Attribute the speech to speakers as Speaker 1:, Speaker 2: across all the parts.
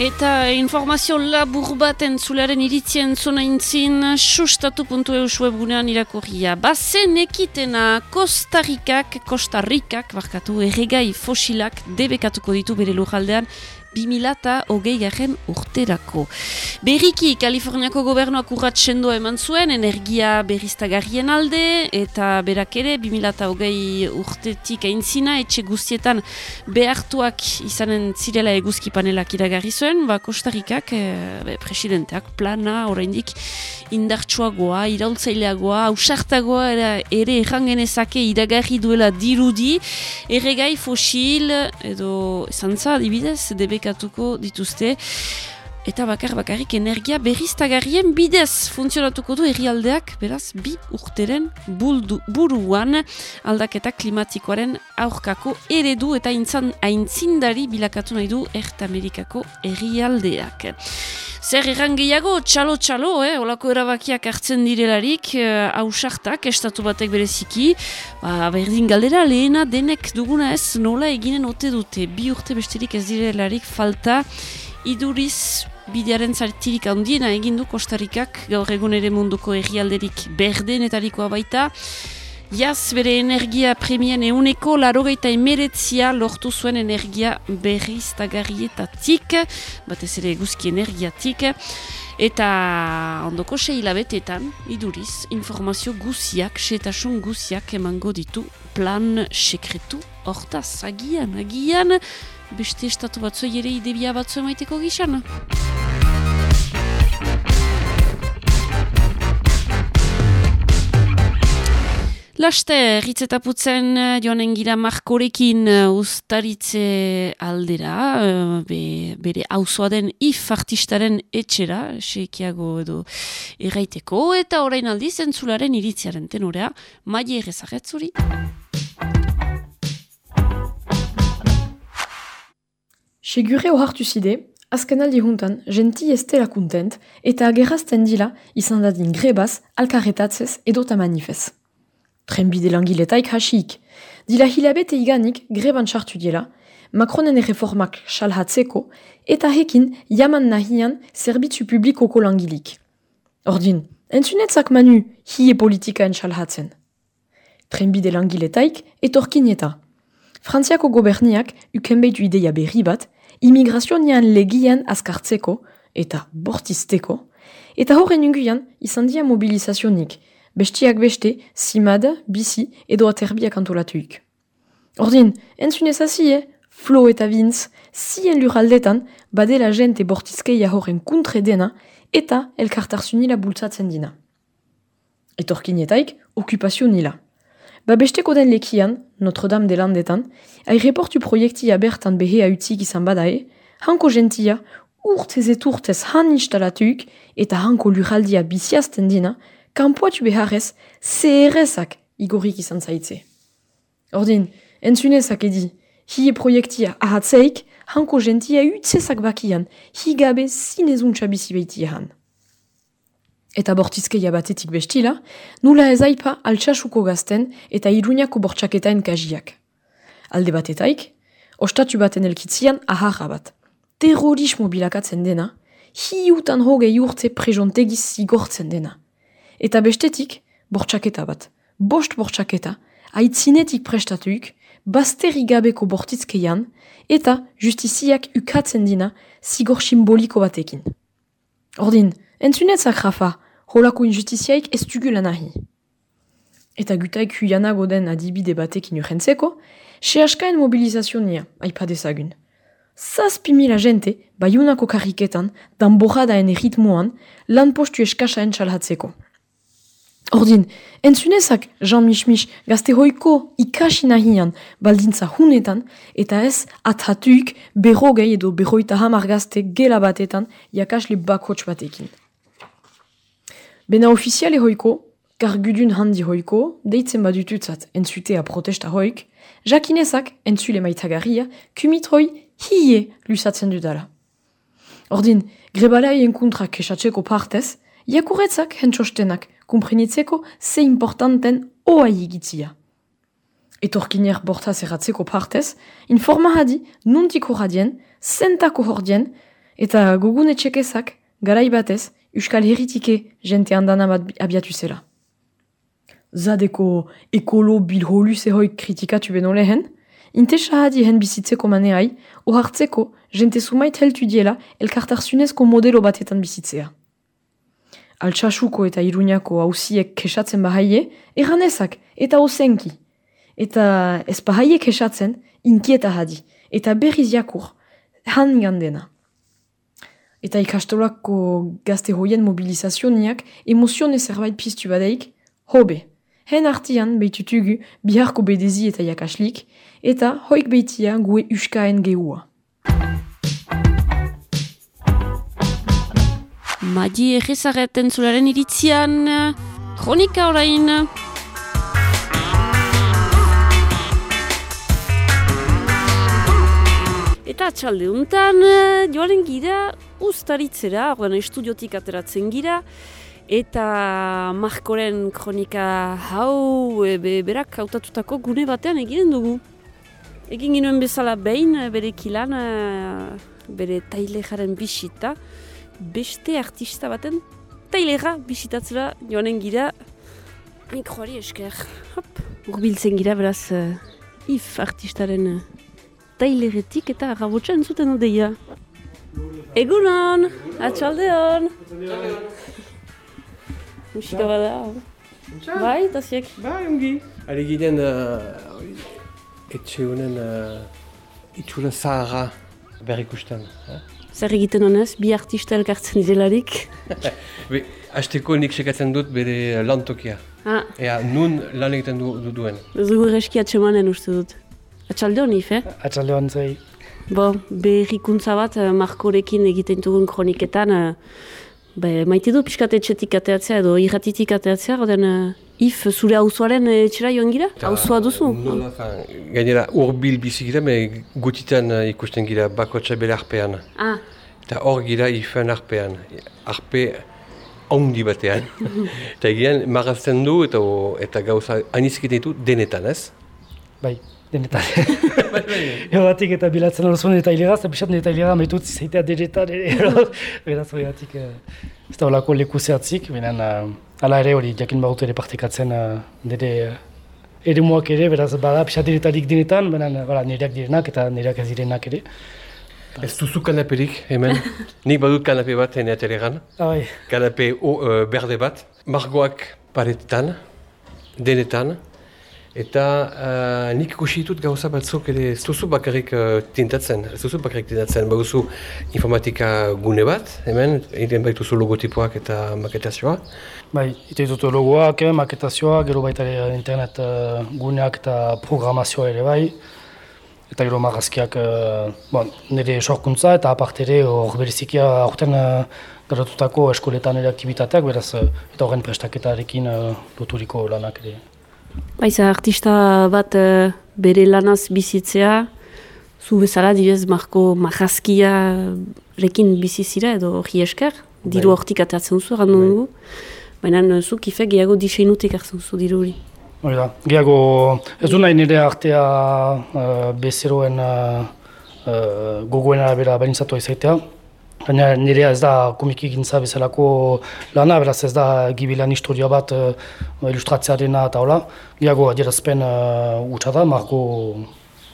Speaker 1: Eta informazio labur bat entzularen iritzien zona intzin sustatu.eu webgunean irakurria. Bazen ekitena Kostarrikak, Kostarrikak, barkatu, erregai fosilak debekatuko ditu bere lujaldean 2000 hogei garen urterako. Berriki, Kaliforniako gobernuak urrat sendoa eman zuen, energia berriztagarrien alde, eta berak ere, 2000 hogei urtetik aintzina, etxe guztietan behartuak izanen zirela eguzki panelak iragarri zuen, ba, Kostarikak, e, presidenteak, plana, oraindik indartsuagoa, iraultzaileagoa, ausartagoa ere, ere errangenezake iragarri duela dirudi, erregai fosil, edo, zantza, dibidez, debe aplikatuko dituzte eta bakar bakarrik energia berriztagarrien bidez funtzionatuko du herrialdeak beraz bi urteren buldu, buruan aldaketa klimatikoaren aurkako eredu eta intzan aintzindari bilakatu nahi du Ert Amerikako herrialdeak. Zer erran gehiago, txalo-txalo, eh? olako erabakiak hartzen direlarik, eh, hausartak, estatu batek bereziki, ba, berdin galdera lehena denek duguna ez nola eginen ote dute, bi urte besterik ez direlarik falta, iduriz bidearen zartirik handiena egin du Kostarikak, gaur egun ere munduko errialderik berdenetarikoa baita, Jaz bere energia premien euneko larogeita emeretzia lortu zuen energia berriztagarrietatik, batez ere eguzki energiatik, eta ondoko sei hilabetetan, iduriz, informazio guziak, setasun guziak emango ditu plan sekretu hortaz, agian, agian, beste estatu batzu ere idebia batzu emaiteko gizan. Laste, ritzetaputzen eh, joanen gira markorekin ustaritze aldera, eh, bere hauzoa den if artistaren etxera, seikiago edo erraiteko, eta orain aldiz entzularen iritziaren tenorea, maile errezagetzuri.
Speaker 2: Segure ohartu zide, azken aldi juntan, genti estela kontent, eta agerazten dila izan dadin grebaz, alkarretatzez edo manifez. Trenbide langiletaik hasik. Dila hilabete iganik greban sartu diela, Macronen erreformak salhatzeko eta hekin jaman nahian zerbitzu publikoko langilik. Ordin, entzunetzak manu hie politikaen salhatzen. Trenbide langiletaik etorkin eta. Frantziako goberniak ukenbeitu ideia berri bat, immigrazionian legian askartzeko eta bortizteko, eta horren unguian izan dia mobilizazionik, bestiak beste, simad, bizi edo aterbiak antolatuik. Ordin, entzunez hazi, eh? Flo eta Vince, zien lurraldetan, badela jente bortizkeia horren kuntre dena eta elkartarzunila bultzatzen dina. Etorkinetaik, okupazio nila. Ba besteko den lekian, Notre-Dame de Landetan, reportu proiektia bertan behea utzik izan badae, hanko gentia, urtez et urtez han instalatuik eta hanko lurraldia biziazten dina, kanpoatu beharrez, zeherezak igorik izan zaitze. Ordin, entzunezak edi, hie proiektia ahatzeik, hanko gentia utzezak bakian, hi gabe zinezuntza bizi behitiahan. Eta bortizkeia batetik bestila, nula ez aipa altxasuko gazten eta iruñako bortxaketaen kajiak. Alde batetaik, ostatu baten elkitzian aharra bat. Terrorismo bilakatzen dena, hi utan hogei urte prejontegiz zigortzen dena. Eta bestetik, bortxaketa bat. Bost bortxaketa, aitzinetik prestatuik, bazterri gabeko bortizkeian, eta justiziak ukatzen dina zigor simboliko batekin. Ordin, entzunetzak rafa, holako injustiziaik ez dugula nahi. Eta gutaik huianago den adibide batekin urrentzeko, se askaen mobilizazionia, aipa dezagun. Zazpi mila jente, baiunako karriketan, dan borradaen erritmoan, lan postu eskasaen txalhatzeko. Ordin, entzunezak Jean Mich gazte hoiko ikasi nahian baldintza hunetan eta ez athatuik berrogei edo berroita hamar gazte gela batetan jakasle bakots batekin. Bena ofiziale hoiko, gargudun handi hoiko, deitzen badututzat entzutea protesta hoik, jakinezak entzule maitagarria kumitroi hie lusatzen dudala. Ordin, grebalaien kontra kesatzeko partez, jakuretzak hentsostenak kumprenitzeko ze importanten oa egitzia. Etorkiner bortaz erratzeko partez, informa hadi nuntiko radien, zentako hordien, eta gugune txekezak, garai batez, Euskal Herritike jente handana bat abiatu zela. Zadeko ekolo bilholu zehoik kritikatu beno lehen, inte sahadi hen bizitzeko maneai, ohartzeko jente sumait heltu diela elkartarzunezko modelo batetan bizitzea. Altsasuko eta Iruñako hausiek kesatzen bahaie, erranezak eta osenki. Eta ez bahaie kesatzen, inkieta hadi, eta berriz jakur, han gandena. Eta ikastolako gazte hoien mobilizazioniak emozione zerbait piztu badeik, hobe. Hen artian behitutugu biharko bedezi eta jakaslik, eta hoik behitia gue uskaen gehua.
Speaker 1: Madi egezareten zularen iritzian, kronika orain. Eta atxalde untan, joaren gira ustaritzera, ordean estudiotik ateratzen gira, eta Markoren kronika hau e, be, berak hautatutako gune batean eginen dugu. Egin ginoen bezala behin bere kilan, bere tailejaren bisita, beste artista baten tailera bisitatzera joanen gira mikroari esker. Hop, urbiltzen gira beraz if artistaren taileretik eta rabotxan zuten odeia. Egunon, atxaldeon. Musika bada. Bai, taziek.
Speaker 3: Bai, ongi. Ari ginen uh, etxe honen uh, itxura zaharra berrikusten. Eh?
Speaker 1: Zer egiten honez, bi artista elkartzen direlarik.
Speaker 3: Be, Azteko nik sekatzen dut bere lantokia.
Speaker 1: Ah,
Speaker 3: Ea, nun lan egiten du, du duen.
Speaker 1: ez dugu eski atsemanen uste dut. Atxalde honi, eh?
Speaker 4: Atxalde hon zei.
Speaker 1: Bo, berrikuntza bat eh, Markorekin egiten dugun kroniketan, eh, be, maite du pixkat etxetik ateatzea edo irratitik ateatzea, oden uh, if zure auzoaren etxera joan gira? Auzoa duzu?
Speaker 3: Nola, fa, gainera urbil bizi gira, me gutitan ikusten gira bakotxa bere arpean.
Speaker 1: Ah,
Speaker 3: Eta hor gira ifen arpean. Arpe haundi batean. eta egian marazten du eta, eta gauza anizkiten ditu denetan, ez?
Speaker 4: Bai, denetan. Ego batik eta bilatzen aluzun eta hileraz, eta pixat eta hileraz maitut zizaitea denetan ere. Beraz hori batik, ez da holako leku zehatzik, benen ala ere hori jakin baut ere partekatzen uh, nire ere muak ere, beraz bada pixat diretarik denetan, benen uh, nireak direnak eta nireak ez direnak ere.
Speaker 3: Ez duzu kanaperik, hemen. Nik badut kanape bat ene atelegan.
Speaker 4: Ah, bai.
Speaker 3: Kanape o, uh, berde bat. Margoak paretetan, denetan. Eta uh, nik ikusi ditut gauza batzuk ere ez duzu bakarrik uh, tintatzen, ez duzu bakarrik tintatzen, baduzu informatika gune bat, hemen, egiten baituzu logotipoak eta maketazioa.
Speaker 4: Bai, ite dut logoak, eh, maketazioa, gero baita internet uh, guneak eta programazioa ere bai. Eta gero marrazkiak, uh, bon, nire sorkuntza eta aparte ere hor berezikia aurten uh, garatutako eskoletan ere aktivitateak, beraz, uh, eta horren prestaketarekin uh, loturiko lanak ere.
Speaker 1: Baiza, artista bat eh, bere lanaz bizitzea, zu bezala dibez Marko Marrazkia rekin bizizira edo hori esker, diru
Speaker 3: Bai.
Speaker 1: hortik atatzen duzu, errandu
Speaker 3: Bai.
Speaker 1: dugu. Baina eh, zu kife gehiago diseinutik hartzen duzu diru hori.
Speaker 4: Hori da, gehiago ez du nahi nire artea uh, bezeroen uh, uh, gogoen arabera bainzatu izaitea. Baina nirea ez da komiki gintza bezalako lana, beraz ez da gibilan historia bat uh, ilustratzearena eta hola. Gehiago adierazpen uh, utxa da, margo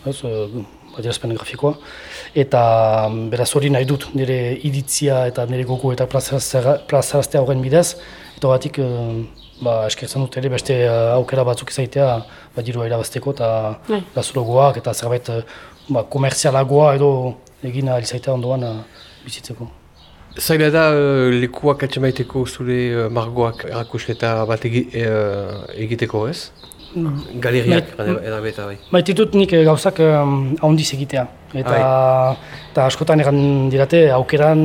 Speaker 4: ez, uh, adierazpen grafikoa. Eta mm, beraz hori nahi dut nire iditzia eta nire gogo eta plazaraztea horren bidez. Eta horretik ba, eskertzen dut ere beste aukera batzuk izaitea ba, dirua irabazteko eta
Speaker 1: Bai.
Speaker 4: lazulogoak eta zerbait ba, komerzialagoa edo egin ahal izaitea ondoan bizitzeko.
Speaker 3: Zaila da uh, lekuak atxemaiteko zure uh, margoak erakusketa bat egi, uh, egiteko, ez? Galeriak, edabeta bai.
Speaker 4: Maite dut nik eh, gauzak um, ahondiz egitea. Eta, eta askotan egan dirate aukeran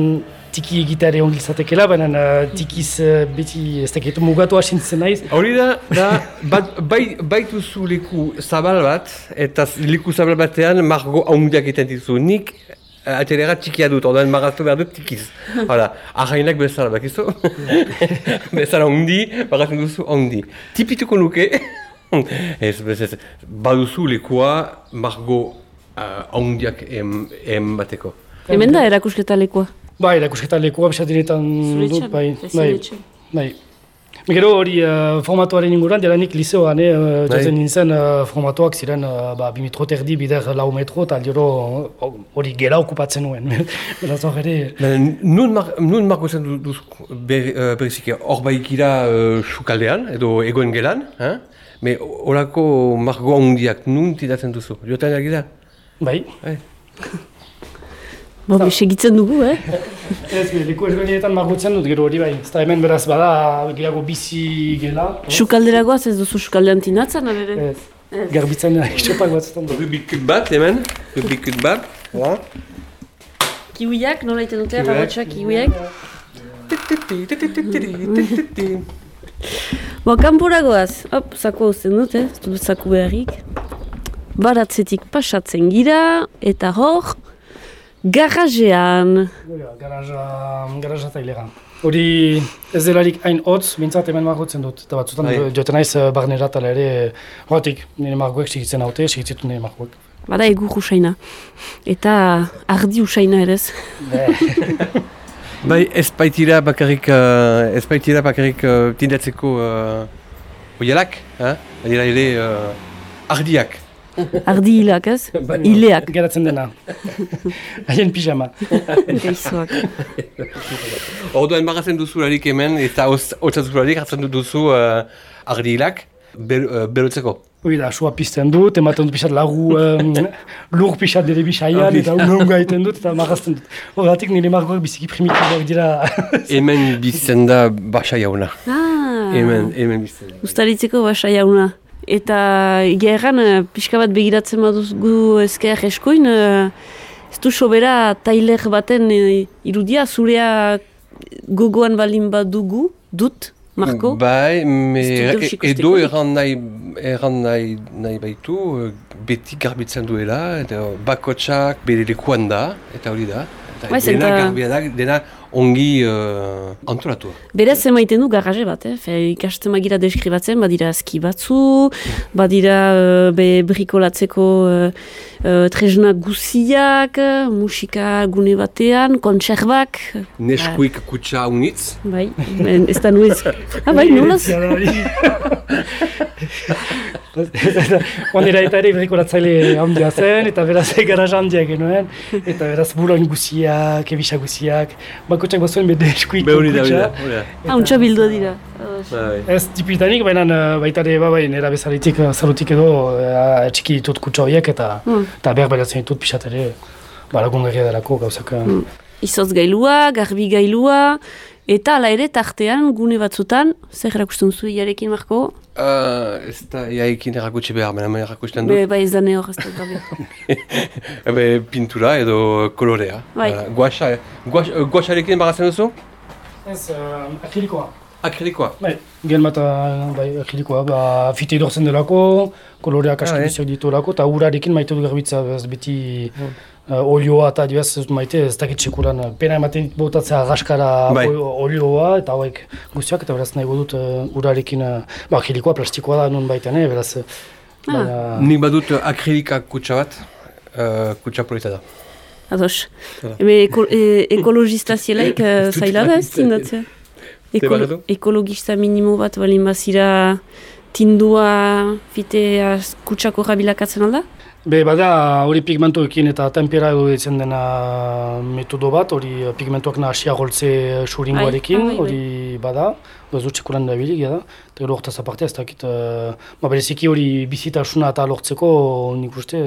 Speaker 4: tiki egitea ere ongi izatekela, baina uh, tikiz uh, beti ez dakit mugatu asintzen naiz.
Speaker 3: Hori da, da bat, bai, baituzu leku zabal bat, eta leku zabal batean margo haundiak egiten dizu. Nik eh, atelera txikia dut, ordan maraztu behar dut tikiz. Hala, ahainak bezala, bakizu? bezala haundi, bagatzen duzu haundi. Tipituko nuke, ez, bez, ez, baduzu lekua margo haundiak em, em bateko.
Speaker 1: Hemen da erakusketa lekua.
Speaker 4: Bai, erakusketa lekua bisatinetan dut, bai, bai, bai. Gero hori uh, formatuaren inguruan, dela nik liseoan, eh, uh,
Speaker 3: Bai.
Speaker 4: jozen nintzen uh, formatuak ziren uh, ba, bi metro terdi bider lau metro, eta gero uh, hori gela okupatzen nuen. Beraz hor ere,
Speaker 3: nun, mar, nun marko zen du- duzu ber, uh, bereziki, hor baikira uh, sukaldean, edo egoen gelan, eh? Me horako margo handiak nun tidatzen duzu, jotan agira?
Speaker 4: bai.
Speaker 3: Bai.
Speaker 1: Bo, segitzen dugu, eh?
Speaker 4: Ez, be, leku ezberdinetan margutzen dut, gero hori bai. Ez da hemen beraz bada, gehiago bizi gela.
Speaker 1: Sukalderagoaz ez duzu sukaldean tinatzen, abere?
Speaker 4: Ez, garbitzen isopak batzutan dut.
Speaker 3: Rubikut bat, hemen, rubikut bat, ja.
Speaker 1: Kiwiak, nola iten dute,
Speaker 3: Kiwiak.
Speaker 1: rabatxak, kiwiak? Bo, kanporagoaz, hop, zaku uzten dut, eh? ez zaku beharrik. Baratzetik pasatzen gira, eta hor, garajean.
Speaker 4: Ja, Garaja, garaja. Hori ez delarik hain hotz, bintzat hemen margotzen dut. Eta batzutan
Speaker 3: Bai.
Speaker 4: joten naiz eh, barnera tala ere, horretik nire margoek sigitzen haute, sigitzen nire margoek.
Speaker 1: Bada egur usaina. Eta ardi usaina ere ez.
Speaker 3: Bai, ez baitira bakarrik, uh, ez baitira bakarrik uh, tindatzeko uh, oialak, eh? Badira ere uh, ardiak.
Speaker 1: Ardi hilak ez? Hileak.
Speaker 4: Geratzen dena. Haien pijama.
Speaker 1: Gaizoak.
Speaker 3: Orduan bagatzen duzularik hemen, eta hotzazularik hartzen duzu uh, ardilak ber, uh, berotzeko.
Speaker 4: Hori da, sua pizten dut, ematen dut pixat lagu, um, lur pixat dere bisaian, eta unga egiten dut, eta marrazten dut. Horregatik nire margoak biziki primitiboak dira.
Speaker 3: Hemen bizten da basa jauna.
Speaker 1: Ah,
Speaker 3: Hemen, hemen bizten da.
Speaker 1: Ustaritzeko basa jauna. Eta egia erran, eh, pixka bat begiratzen badugu ezker eskoin, eh, ez du sobera tailer baten eh, irudia, zurea gogoan balin badugu, dut, Marko?
Speaker 3: Bai, me, e-
Speaker 1: ikusteko
Speaker 3: edo erran nahi, erran nahi, nahi baitu, beti garbitzen duela, eta bakotsak bere lekuan da, eta hori da. Eta
Speaker 1: Bai,
Speaker 3: dena garbia da, dena ongi uh, antolatu.
Speaker 1: Berez emaiten du garaje bat, eh? Fe, ikasten magira deskribatzen, badira aski batzu, badira eh, be brikolatzeko uh, uh, tresna guziak, eh, musika gune batean, kontserbak,
Speaker 3: Neskuik kutsa unitz,
Speaker 1: bai, ez da nuez. Ah, bai, nolaz?
Speaker 4: Ondera eta ere berrikoratzaile handia zen, eta beraz garaja handia genuen, eta beraz buloin guziak, ebisa guziak, bakotxak bazuen bede eskuik
Speaker 3: be hori da, hori da.
Speaker 1: untxa bildua dira.
Speaker 3: Bai.
Speaker 4: Ez tipitanik, baina eh, baita ere, ba, bai, nera bezalitik, eh, zarutik edo, eh, txiki ditut kutsa horiek, eta,
Speaker 1: Mm.
Speaker 4: eta behar beratzen ditut pixat ere, ba, lagungarria delako gauzak. eh.
Speaker 1: Izotz gailua, garbi gailua, eta ala ere tartean gune batzutan, zer erakusten zu iarekin, Marko?
Speaker 3: Uh, ez da, jaikin errakutsi behar, baina hemen errakusten dut.
Speaker 1: Be, bai ez da ne hor, ez da.
Speaker 3: Ebe, pintura edo kolorea.
Speaker 1: Bai.
Speaker 3: Uh, guaxa, guax, guaxarekin bagatzen duzu?
Speaker 4: Ez, uh, akrilikoa.
Speaker 3: Akrilikoa.
Speaker 4: Bai, gen bat uh, bai, akrilikoa, ba, fite idortzen delako, koloreak aski
Speaker 3: Ah, eh.
Speaker 4: biziak ditulako, eta urarekin maite dut garbitza, ez beti uh, olioa eta dibaz maite, ez dakit sekuran, uh, pena ematen dit botatzea gaskara
Speaker 3: Bai.
Speaker 4: ol- olioa, eta hauek guztiak, eta beraz nahi dut uh, urarekin, uh, ba, akrilikoa, plastikoa da nun baitean, eh, beraz, uh,
Speaker 1: Ah.
Speaker 4: baina-
Speaker 3: Nik badut akrilika kutsa bat, uh, kutsa polita da.
Speaker 1: Ados. Eko, e, ekologista zielaik zaila da ez Eko, ekologista minimo bat balin bazira tindua fitea kutsako jabilakatzen alda?
Speaker 4: Be, bada hori pigmentoekin eta tempera edo ditzen dena metodo bat, hori eh, pigmentoak nahasia goltze suringoarekin,
Speaker 1: Ai, bai,
Speaker 4: hori bada, ez dut txekulan da bilik, da. Eta gero hortaz aparte ez dakit, uh, ba, bereziki hori bizitasuna eta lortzeko nik uste,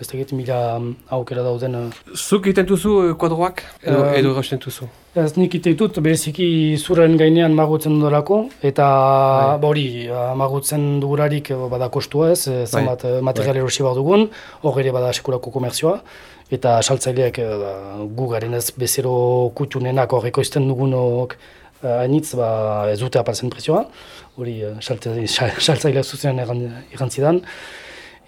Speaker 4: ez dakit mila mm, aukera dauden. Uh,
Speaker 3: Zuk egiten duzu uh, kuadroak edo,
Speaker 4: Um,
Speaker 3: edo erosten duzu?
Speaker 4: Ez nik ite ditut, bereziki zurren gainean magotzen dudalako, eta ba hori, magotzen dugularik eh, bada kostua ez, eh, zenbat eh, material erosi behar dugun, hor ere bada sekulako komertzioa, eta saltzaileak eh, ba, gu garen ez bezero kutunenak hor ekoizten dugunok eh, hainitz ba, ez dute apartzen prezioa, hori eh, saltzaileak zuzen irrantzidan.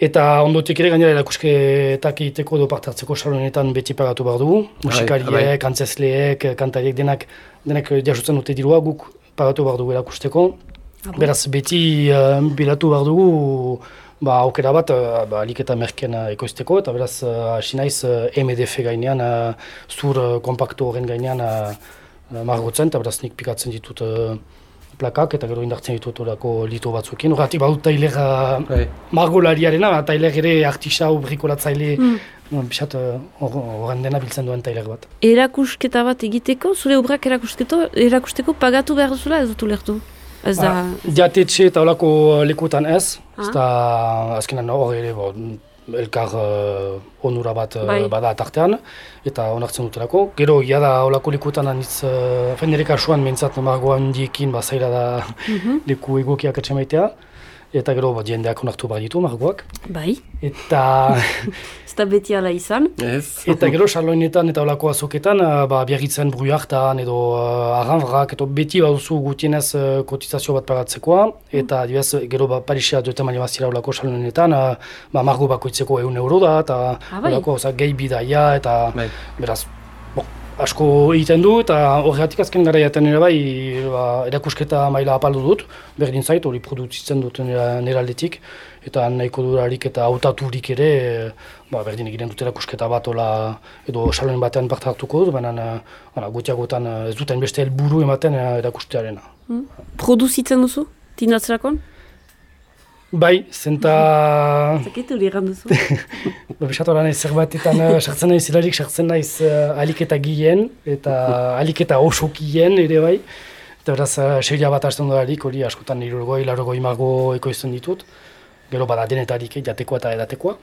Speaker 4: Eta ondotik ere gainera erakusketak egiteko edo parte hartzeko salonetan beti pagatu behar dugu. Musikariek,
Speaker 3: bai.
Speaker 4: antzesleek, kantariek denak, denak jasotzen dute dirua guk pagatu behar dugu erakusteko. Beraz beti uh, bilatu behar dugu ba, aukera bat, uh, ba, alik eta merken uh, ekoizteko, eta beraz, hasi uh, naiz uh, MDF gainean, uh, zur uh, kompaktu horren gainean uh, margotzen, eta beraz nik pikatzen ditut uh, plakak, eta gero indartzen ditut orako lito batzuekin. Horregatik badut tailer uh,
Speaker 3: Bai.
Speaker 4: margolariarena, ba, tailer ere artisau, brikolatzaile,
Speaker 1: Mm.
Speaker 4: no, bisat horren dena biltzen duen tailer bat.
Speaker 1: Erakusketa bat egiteko, zure obrak erakusteko, erakusteko pagatu behar duzula ez dut ulertu. Ez da...
Speaker 4: Ba, Jatetxe eta olako lekuetan ez,
Speaker 1: Ah.
Speaker 4: ez da azkenan hor ere bo, elkar uh, onura bat uh,
Speaker 1: Bai.
Speaker 4: bada tartean, eta onartzen dutelako. Gero, ia da olako lekuetan anitz, uh, fen nire kasuan mentzat margo handiekin bazaira da
Speaker 1: Mhm.
Speaker 4: leku egokiak etxe maitea, eta gero bo, jendeak onartu behar ditu margoak.
Speaker 1: Bai,
Speaker 4: Eta,
Speaker 1: ez da beti ala izan.
Speaker 3: Ez?
Speaker 4: eta gero sarloinetan eta olako azoketan, uh, ba, biarritzen brujartan edo uh, arranvrak, edo beti baduzu gutienez uh, kotizazio bat pagatzekoa, eta dibez, gero ba, Parisia duten mani bazira olako sarloinetan, uh, ba, margo bakoitzeko egun euro da, eta
Speaker 1: Ah, bai.
Speaker 4: olako oza, gehi bidaia, eta
Speaker 3: Bai.
Speaker 4: beraz, asko egiten du, eta horregatik azken gara jaten ere bai, ba, erakusketa maila apaldu dut, berdin zait, hori produzitzen dut nera, aldetik, eta nahiko durarik eta hautaturik ere, ba, berdin egiten dut erakusketa bat, ola, edo saloen batean parte hartuko dut, baina gotiagotan eh, ez duten beste helburu ematen uh, erakustearena.
Speaker 1: Produzitzen duzu, tindatzerakon?
Speaker 4: Bai, zenta...
Speaker 1: Zaketu hori egan duzu.
Speaker 4: Ba, Bisatu naiz zerbatetan uh, sartzen naiz zelarik sartzen naiz uh, aliketa gien eta aliketa oso gien ere bai. Eta beraz, uh, seria bat hasten dolarik, hori askotan irurgoi, larogoi margo ekoizten ditut. Gero bada denetarik, eh, jatekoa eta edatekoa.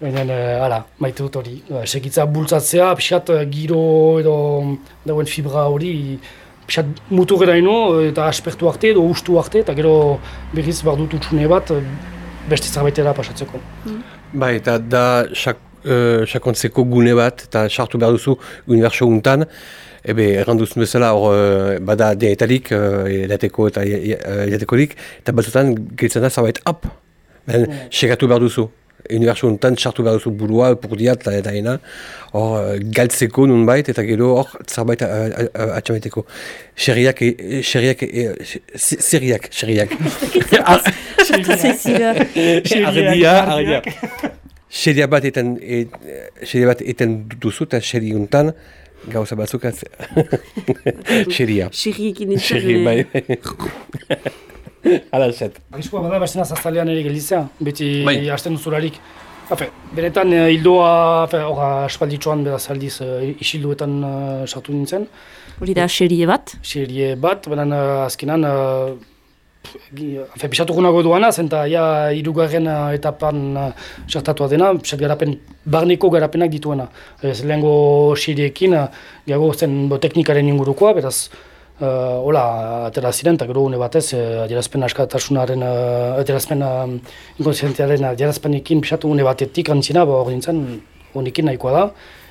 Speaker 4: Baina, uh, ala, maite dut hori. Uh, segitza bultzatzea, pixat giro edo dauen fibra hori, pixat mutu geraino eta aspertu arte edo ustu arte, eta gero berriz behar dut utxune bat, uh, beste zerbaitera pasatzeko.
Speaker 3: Bai, eta da sak, uh, sakontzeko gune bat, eta sartu behar duzu uniberso untan, ebe, erranduzun bezala hor uh, bada denetarik, uh, edateko eta edatekorik, eta batzutan giltzen da zerbait ap, ben, segatu behar duzu. Uniberso untan sartu behar duzu burua, purdia eta eta ena, hor uh, galtzeko nun bait, eta gero hor zerbait uh, uh, atxamaiteko. Xerriak, xerriak, xerriak.
Speaker 1: Zaizira.
Speaker 3: Ardia, ardia. Xeria bat eten, xeria bat eten duzu eta xeri untan gauza batzuk az... Xeria.
Speaker 1: Xirriekin nintzen.
Speaker 3: Xeri, bai. Hala zet.
Speaker 4: Arriskoa bada bestena zaztalean ere gelditzea, beti
Speaker 3: Bai.
Speaker 4: hasten duzularik. Hafe, benetan eh, hildoa, hor aspalditxoan beraz aldiz eh, isilduetan eh, sartu nintzen.
Speaker 1: Hori da xerie bat.
Speaker 4: Serie bat, baina uh, azkenan, hafe, pisatu gunago duana, zenta ja irugarren etapan sartatua dena, pisat garapen, barneko garapenak dituena. Ez lehengo seriekin, gehiago zen bo, teknikaren ingurukoa, beraz, Uh, hola, atera ziren, eta gero une batez, uh, adierazpen askatasunaren, uh, adierazpen uh, inkonsientziaren adierazpenekin pisatu une batetik antzina, ba, hor nintzen, honekin nahikoa da,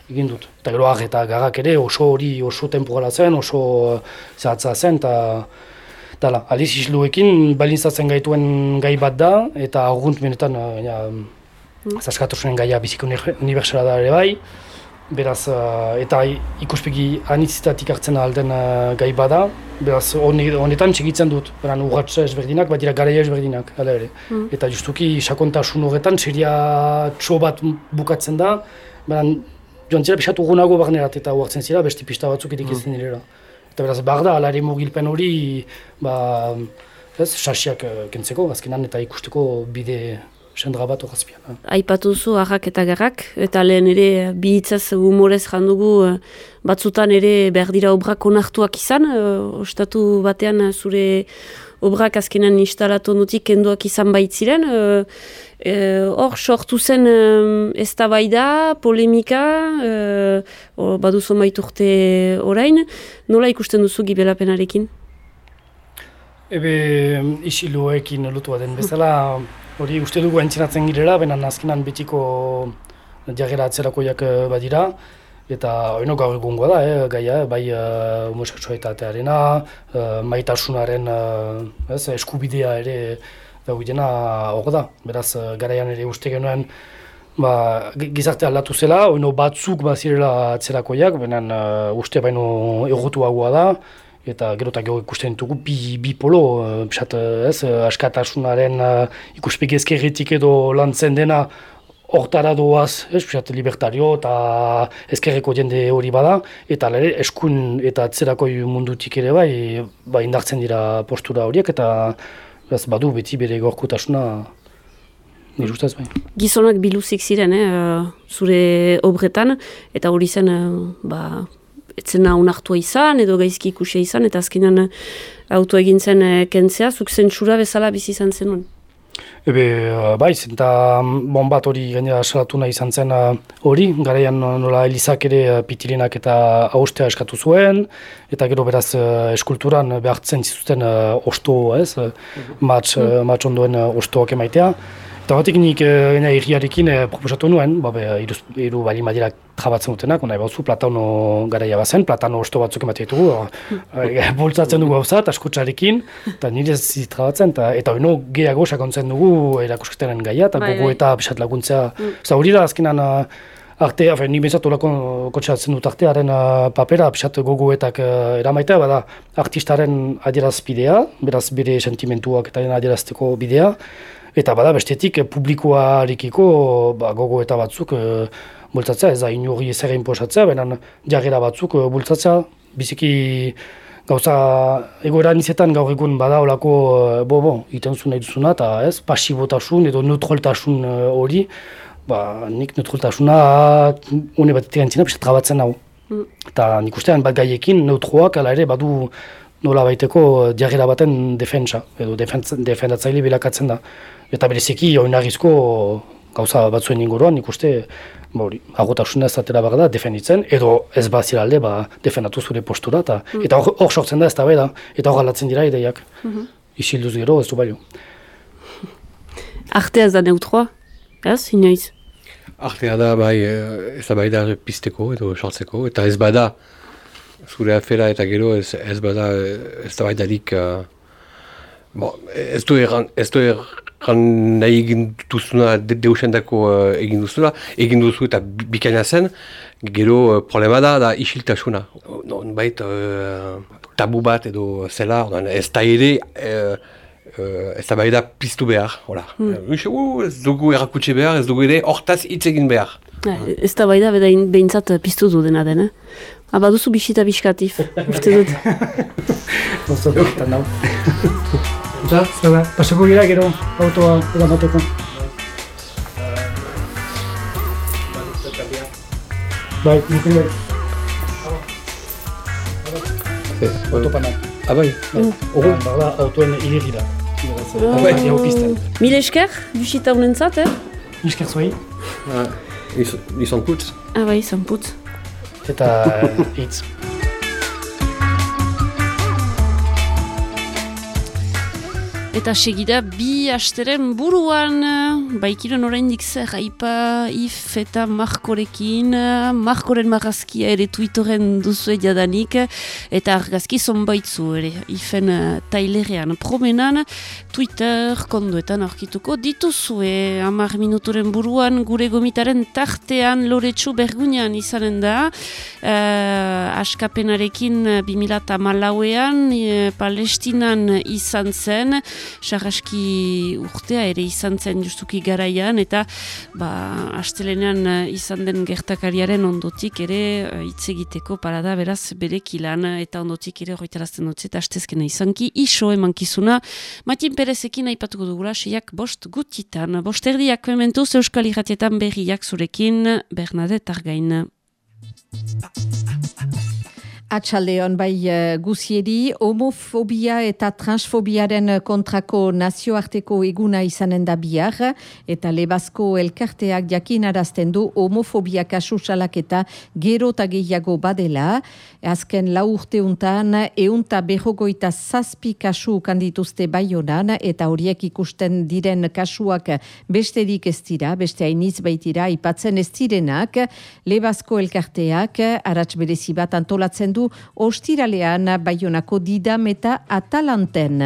Speaker 4: egin dut. Eta gero ah, eta garrak ere oso hori oso temporala zen, oso uh, zehatza zen, eta Dala, aliz isluekin balintzatzen gaituen gai bat da, eta argunt benetan, uh, ja, zaskatasunen gaia biziko uni- unibertsala da ere bai, beraz, uh, eta ikuspegi anitzitatik hartzen alden uh, gai bada, beraz, hone- honetan txegitzen dut, beran urratsa ezberdinak, bat dira garaia ezberdinak, hala ere.
Speaker 1: Mm.
Speaker 4: Eta justuki sakontasun horretan, seria txo bat bukatzen da, beran, joan zira pixatu gunago barnerat eta uartzen zira, beste pista batzuk edik ez direla. Eta beraz, behar da, alare mugilpen hori, ba, ez, sasiak eh, kentzeko, azkenan eta ikusteko bide sendra bat horazpian. eh.
Speaker 1: Aipatu zu harrak eta garrak, eta lehen ere bi hitzaz humorez jandugu eh, batzutan ere behar dira obrak onartuak izan, eh, ostatu batean eh, zure obrak azkenan instalatu ondutik kenduak izan baitziren, eh, eh, hor sortu zen eh, eztabaida, polemika, eh, o, baduzu maiturte orain, nola ikusten duzu gibelapenarekin?
Speaker 4: Ebe isiluekin lotua den bezala, hori uste dugu entzinatzen girela, benen azkenan betiko jarrera atzerakoiak eh, badira, eta oino gaur egungoa da, eh, gaia, bai uh, homoseksualitatearena, uh, maitasunaren eh, ez, eskubidea ere daudena hor da. Beraz, eh, garaian ere uste genuen ba, gi- gizarte aldatu zela, oino batzuk bazirela atzerakoiak, benen uh, uste baino egotuagoa da, eta gero eta gero ikusten ditugu bi, bi polo, uh, pixat, ez, askatasunaren uh, ikuspegi ezkerretik edo lantzen dena hortara doaz, ez, pixat, libertario eta ezkerreko jende hori bada, eta lere, eskun eta atzerako mundutik ere bai, bai indartzen dira postura horiek, eta ez, badu beti bere gorkutasuna nire ustez bai.
Speaker 1: Gizonak biluzik ziren, eh, zure obretan, eta hori zen, eh, ba, etzena unartua izan, edo gaizki ikusia izan, eta azkenan eh, auto egin zen eh, kentzea, zuk zentsura bezala bizi izan zenuen.
Speaker 4: Ebe, uh, bai, eta bon bat hori gainera salatu nahi izan zen hori, garaian nola elizak ere pitilinak eta haustea eskatu zuen, eta gero beraz eskulturan behartzen zizuten osto, ez, mm -hmm. matx, matx ondoen ostoak emaitea. Eta batik nik e, irriarekin e, proposatu nuen, ba, iru bali madira trabatzen dutenak, nahi bauzu platano garaia bazen, platano osto batzuk ematen ditugu, e, bultzatzen dugu hau zat, askotxarekin, eta nire zi trabatzen, eta, eta hori gehiago sakontzen dugu erakusketaren gaia, eta bai, gogo bai. eta bisat laguntzea. Mm. Eta hori da azkenan, arte, afen, nik bezat horako kotxatzen dut artearen papera, bisat gogoetak uh, eramaitea, bada artistaren adierazpidea, beraz bere sentimentuak eta adierazteko bidea, Eta bada bestetik eh, publikoarekiko ba, gogo eta batzuk e, bultzatzea, ez da inurri ezer inposatzea, benen jarrera batzuk e, bultzatzea, biziki gauza egoera nizetan gaur egun bada olako bo, bo, iten zu nahi duzuna, eta ez, pasibotasun edo neutraltasun hori, ba, nik neutraltasuna une bat etegantzina, bisa trabatzen hau. Mm. Eta nik ustean bat gaiekin neutroak, ala ere, badu nola baiteko jarrera baten defentsa, edo defendatzaile bilakatzen da. Eta bereziki oinarrizko gauza batzuen inguruan ikuste ba hori, agotasuna ez atera da defenditzen, edo ez bazira alde ba, defendatu zure postura, ta, mm. eta hor sortzen da ez da da, eta hor galatzen dira ideiak. Mm -hmm. Isilduz gero ez du baino.
Speaker 1: Artea ez da neutroa, ez, inoiz?
Speaker 3: Artea da bai, eh, ez da bai da pisteko edo sortzeko, eta ez bada zure afera eta gero ez, ez bada ez da bai darik uh, bon, ez du erran, ez du erran jan nahi egin duzuna, de, deusendako uh, egin duzuna, egin duzu eta bikaina zen, gero uh, problema da, da isiltasuna. No, bait, uh, tabu bat edo zela, ez da ere, uh, uh, ez da bai da piztu behar. Hola. Mm. Uh, ez dugu erakutsi behar, ez dugu ere hortaz hitz egin behar.
Speaker 1: Eh, ez da bai da, behintzat piztu du dena den, eh? Aba duzu bisita biskatif, uste dut.
Speaker 4: Oso, eta. Eta, zara, pasako gira gero autoa edan bateko. Bai, nik ere. Autopana.
Speaker 3: Abai.
Speaker 4: Ogo, bada, autoen irigira.
Speaker 1: Abai, jau pisten. Mil esker, bisita honen zat, eh?
Speaker 4: Esker zuai.
Speaker 3: Izan putz.
Speaker 1: Abai, izan putz.
Speaker 4: Eta hitz.
Speaker 1: Eta segida bi asteren buruan, baikiren oraindik zer haipa if eta markorekin, markoren marrazkia ere Twitteren duzu jadanik, eta argazki zonbaitzu ere, ifen uh, tailerean promenan, Twitter konduetan aurkituko dituzue, amar minuturen buruan gure gomitaren tartean loretsu bergunean izanen da, uh, askapenarekin 2000 malauean, uh, Palestinan izan zen, sarraski urtea ere izan zen justuki garaian eta ba, astelenean eh, izan den gertakariaren ondotik ere eh, hitz egiteko parada beraz bere kilan eta ondotik ere horretarazten dut eta astezkena izanki iso emankizuna. Matin Perezekin aipatuko dugula seiak bost gutitan. Bost erdiak mementuz euskal irratietan berriak zurekin Bernadette Argain
Speaker 5: Atxaldeon bai uh, guzieri, homofobia eta transfobiaren kontrako nazioarteko eguna izanen da bihar, eta lebazko elkarteak jakinarazten du homofobia kasusalak eta gero eta gehiago badela. Azken lau urte untan, eunta behogoita zazpi kasu kandituzte bai eta horiek ikusten diren kasuak besterik ez dira, beste hainiz baitira, ipatzen ez direnak, lebazko elkarteak, aratz berezibat antolatzen du, ostiralean baionako didam eta atalanten.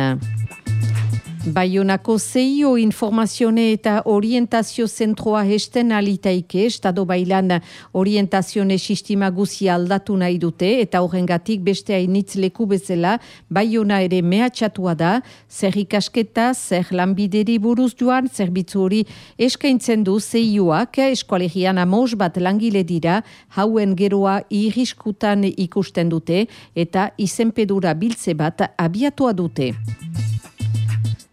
Speaker 5: Baionako zeio informazione eta orientazio zentroa hesten alitaike, estado bailan orientazione sistema guzi aldatu nahi dute, eta horrengatik beste hainitz leku bezala, baiona ere mehatxatua da, zer ikasketa, zer lanbideri buruz joan, zerbitzu hori eskaintzen du zeioak, eskualegian amos bat langile dira, hauen geroa irriskutan ikusten dute, eta izenpedura biltze bat abiatua dute.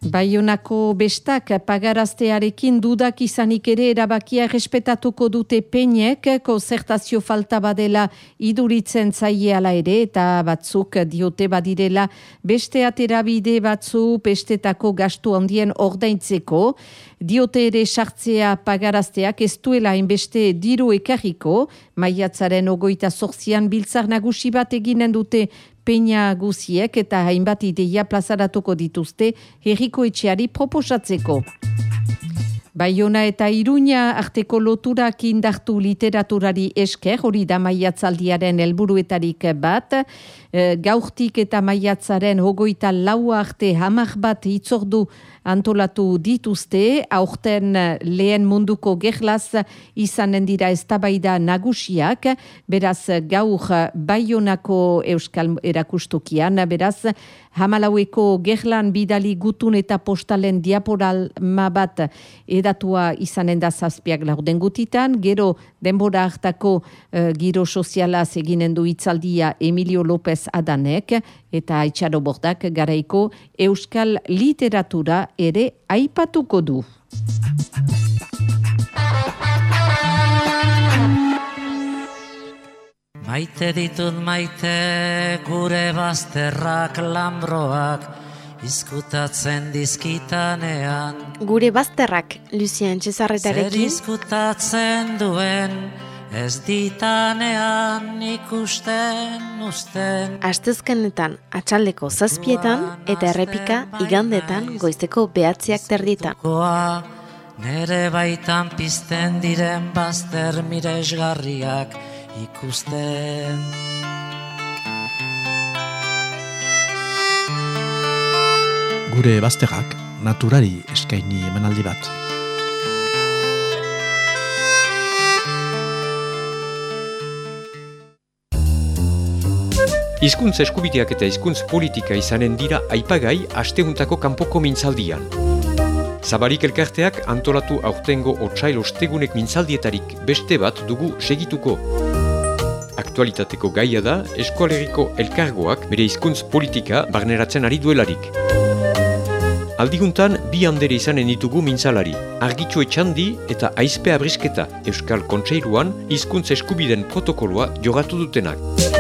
Speaker 5: Baionako bestak pagaraztearekin dudak izanik ere erabakia respetatuko dute peinek, konzertazio falta badela iduritzen zaiela ere, eta batzuk diote badirela beste aterabide batzu bestetako gastu handien ordaintzeko, diote ere sartzea pagarazteak ez duela inbeste diru ekarriko, maiatzaren ogoita sortzian biltzar nagusi bat eginen dute peina guziek eta hainbat ideia plazaratuko dituzte herriko etxeari proposatzeko. Baiona eta Iruña arteko loturak indartu literaturari esker, hori da maiatzaldiaren helburuetarik bat, e, gaurtik eta maiatzaren hogoita lau arte hamar bat itzordu antolatu dituzte, aurten lehen munduko gerlaz izanen dira eztabaida nagusiak, beraz gaur baionako euskal erakustukian, beraz hamalaueko gerlan bidali gutun eta postalen diaporal bat edatua izanen da zazpiak laurden gutitan, gero denbora hartako uh, giro soziala eginen du itzaldia Emilio López Adanek, eta Aitxaro Bordak garaiko euskal literatura ere aipatuko du.
Speaker 6: Maite ditut maite gure bazterrak lambroak izkutatzen dizkitanean.
Speaker 7: Gure bazterrak, Lucien Cesarretarekin.
Speaker 6: Zer izkutatzen duen ez ditanean ikusten usten.
Speaker 7: Astezkenetan atxaldeko zazpietan eta errepika igandetan goizteko behatziak terdita.
Speaker 6: Nere baitan pizten diren bazter miresgarriak ikusten.
Speaker 8: Gure bazterrak naturari eskaini emanaldi bat.
Speaker 9: Hizkuntz eskubideak eta hizkuntz politika izanen dira aipagai asteuntako kanpoko mintzaldian. Zabarik elkarteak antolatu aurtengo otsail ostegunek mintzaldietarik beste bat dugu segituko. Aktualitateko gaia da eskualeriko elkargoak bere hizkuntz politika barneratzen ari duelarik. Aldiguntan bi handere izanen ditugu mintzalari, argitxo etxandi eta aizpe abrisketa Euskal Kontseiluan hizkuntz eskubiden protokoloa jogatu dutenak.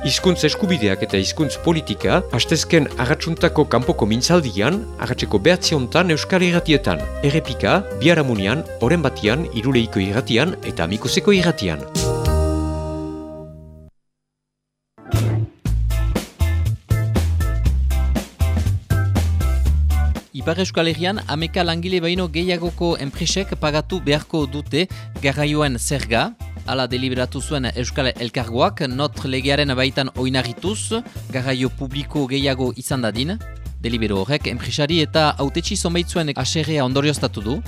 Speaker 9: Hizkuntz eskubideak eta hizkuntz politika, hastezken agatsuntako kanpoko mintzaldian, agatzeko behatziontan euskal irratietan, errepika, biaramunian, oren batian, iruleiko irratian eta amikuseko irratian.
Speaker 10: Ipar Euskal Herrian, ameka langile baino gehiagoko enpresek pagatu beharko dute garraioen zerga, ala deliberatu zuen Euskal Elkargoak, not legearen baitan oinarrituz, garraio publiko gehiago izan dadin, delibero horrek, enpresari eta autetxi zonbaitzuen aserrea ondorioztatu du.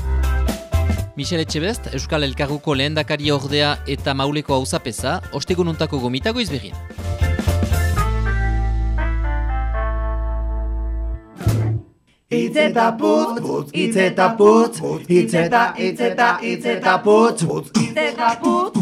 Speaker 10: Michel Etxebest, Euskal Elkarguko lehendakari ordea eta mauleko hauzapeza, ostegununtako gomitago izbegin.
Speaker 11: Itzeta putz, putz, itzeta putz, itzeta, itzeta, itzeta putz, putz, itzeta putz, putz,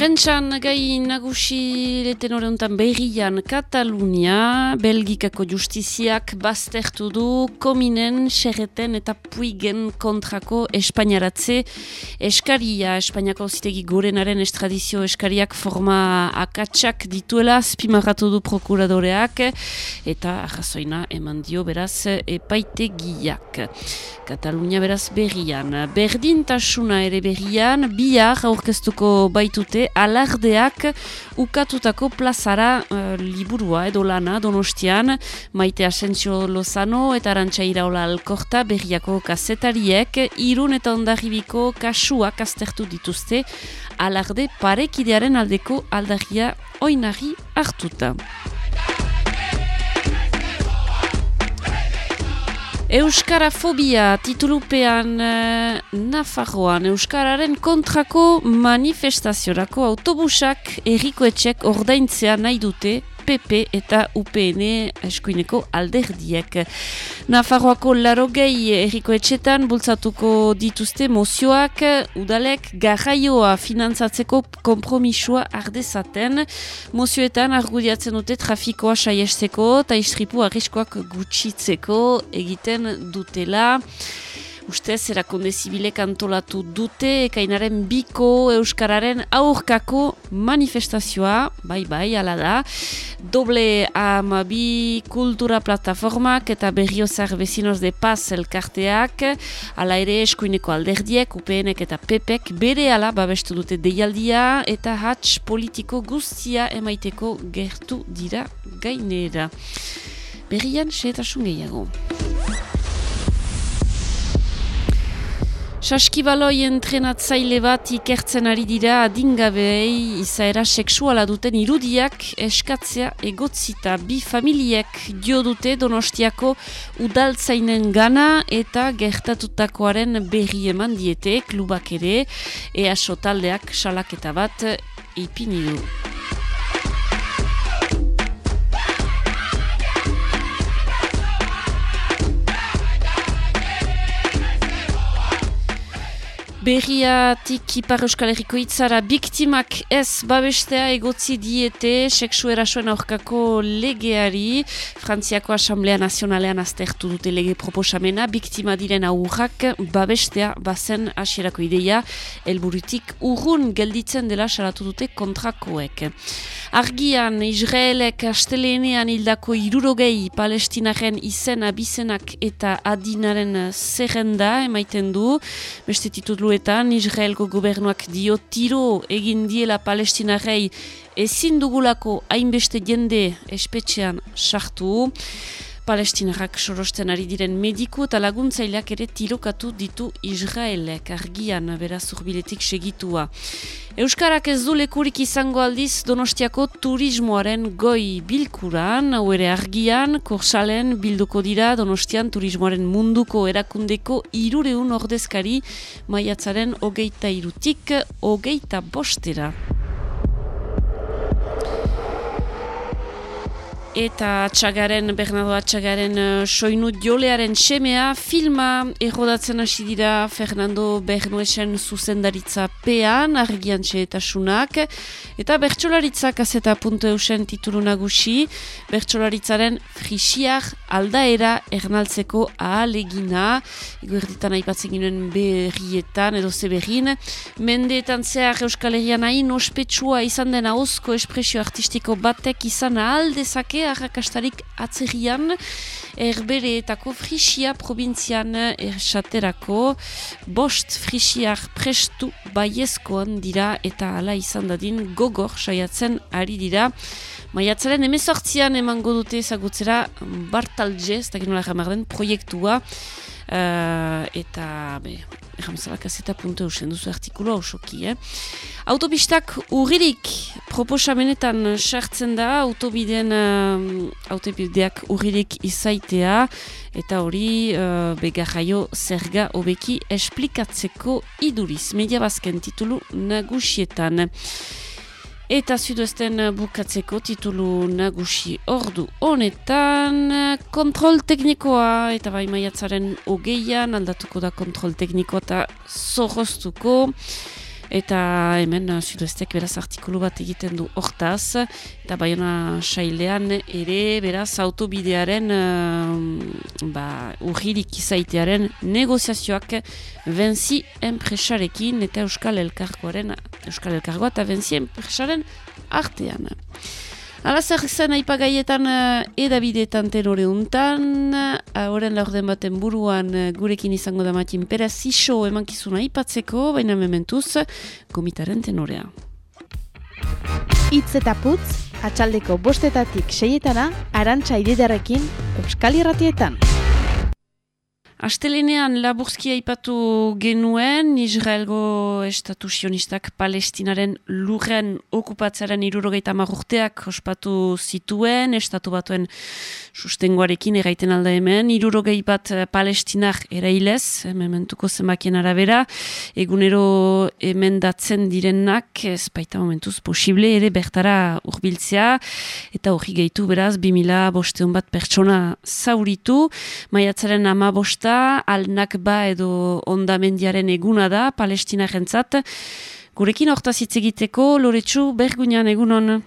Speaker 1: Prentxan gai nagusi leten horretan berrian Katalunia, Belgikako justiziak baztertu du kominen, xerreten eta puigen kontrako Espainiaratze eskaria, Espainiako zitegi gorenaren estradizio eskariak forma akatsak dituela, spimarratu du prokuradoreak eta arrazoina eman dio beraz epaitegiak. Katalunia beraz berrian. Berdintasuna ere berrian, bihar aurkeztuko baitute alardeak ukatutako plazara uh, liburua edo lana donostian, maite Asensio Lozano eta Arantxa Iraola Alkorta berriako kazetariek, irun eta ondarribiko kasuak aztertu dituzte, alarde parekidearen aldeko aldarria oinari hartuta. Euskarafobia titulupean uh, Nafarroan Euskararen kontrako manifestaziorako autobusak errikoetxek ordaintzea nahi dute PP eta UPN eskuineko alderdiek. Nafarroako laro gehi erriko etxetan bultzatuko dituzte mozioak udalek garraioa finantzatzeko kompromisua ardezaten. Mozioetan argudiatzen dute trafikoa saiesteko eta istripu arriskoak gutxitzeko egiten dutela ustez erakunde zibilek antolatu dute ekainaren biko euskararen aurkako manifestazioa, bai bai, ala da, doble amabi kultura plataformak eta berriozar vecinos de paz elkarteak, ala ere eskuineko alderdiek, UPNek eta PEPek, bere ala babestu dute deialdia eta hatx politiko guztia emaiteko gertu dira gainera. Berrian, seetasun gehiago. Saskibaloi entrenatzaile bat ikertzen ari dira adingabei izaera seksuala duten irudiak eskatzea egotzita bi familiek dio dute donostiako udaltzainen gana eta gertatutakoaren berri eman diete klubak ere ea sotaldeak salaketa bat ipini du. Berriatik Ipar Euskal Herriko itzara biktimak ez babestea egotzi diete seksu erasoen aurkako legeari. Frantziako Asamblea Nazionalean aztertu dute lege proposamena. Biktima diren aurrak babestea bazen asierako ideia. Helburutik urrun gelditzen dela salatu dute kontrakoek. Argian Israelek astelenean hildako irurogei palestinaren izen abizenak eta adinaren zerrenda emaiten du. Beste titulu batzuetan Israelko gobernuak dio tiro egin diela palestinarei ezin dugulako hainbeste jende espetxean sartu. Palestinarrak sorosten ari diren mediku eta laguntzaileak ere tirokatu ditu Israelek argian beraz urbiletik segitua. Euskarak ez du lekurik izango aldiz Donostiako turismoaren goi bilkuran, hau ere argian, korsalen bilduko dira Donostian turismoaren munduko erakundeko irureun ordezkari maiatzaren hogeita irutik, hogeita bostera. Eta atxagaren, Bernardo atxagaren uh, soinu jolearen semea. Filma errodatzen hasi dira Fernando Bernuesen zuzendaritza pean, argian txetasunak eta bertxolaritzak azeta puntu eusen titulu nagusi. Bertxolaritzaren frisiak aldaera ernaltzeko ahalegina. Eguerditan aipatzen ginen berrietan edo zeberin mendeetan zehar Euskal Herrian hain ospetsua izan dena osko espresio artistiko batek izan ahaldezake arrakastarik atzerian erbereetako frisia provintzian esaterako bost frisiak prestu baiezkoan dira eta ala izan dadin gogor saiatzen ari dira. Maiatzaren emezortzian emango dute ezagutzera Bartalje, ez da ginola jamarden, proiektua uh, eta be, erramzalak azeta puntu eusen duzu artikuloa osoki, eh? Autopistak urririk proposamenetan sartzen da autobideen uh, autobideak urririk izaitea eta hori uh, begarraio zerga hobeki esplikatzeko iduriz. Media bazken titulu nagusietan. Eta zuduesten bukatzeko titulu nagusi ordu honetan kontrol teknikoa eta bai maiatzaren hogeian aldatuko da kontrol teknikoa eta zorroztuko. Eta hemen Sudestek beraz artikulu bat egiten du hortaz. Eta baiona sailean ere beraz autobidearen uh, ba, urririk izaitearen negoziazioak benzi enpresarekin eta Euskal Elkargoaren Euskal Elkargoa eta benzi enpresaren artean. Hala zer zen aipagaietan uh, edabideetan tenore untan, horren laurden baten buruan uh, gurekin izango da matin pera ziso emankizuna aipatzeko, baina mementuz, gomitaren tenorea.
Speaker 7: Itz eta putz, atxaldeko bostetatik seietana, arantxa ididarekin, Euskal Irratietan.
Speaker 1: Astelenean laburzkia ipatu genuen, Israelgo estatu sionistak palestinaren lurren okupatzaren irurogeita marrurteak ospatu zituen, estatu batuen sustengoarekin eraiten alda hemen, irurogei bat palestinar erailez, mementuko zemakien arabera, egunero emendatzen direnak, ez baita momentuz posible, ere bertara urbiltzea, eta hori gehitu beraz, 2000 bosteun bat pertsona zauritu, maiatzaren ama bosta, da, alnakba edo ondamendiaren eguna da, palestina jentzat. Gurekin hortaz hitz egiteko, loretsu bergunean egunon?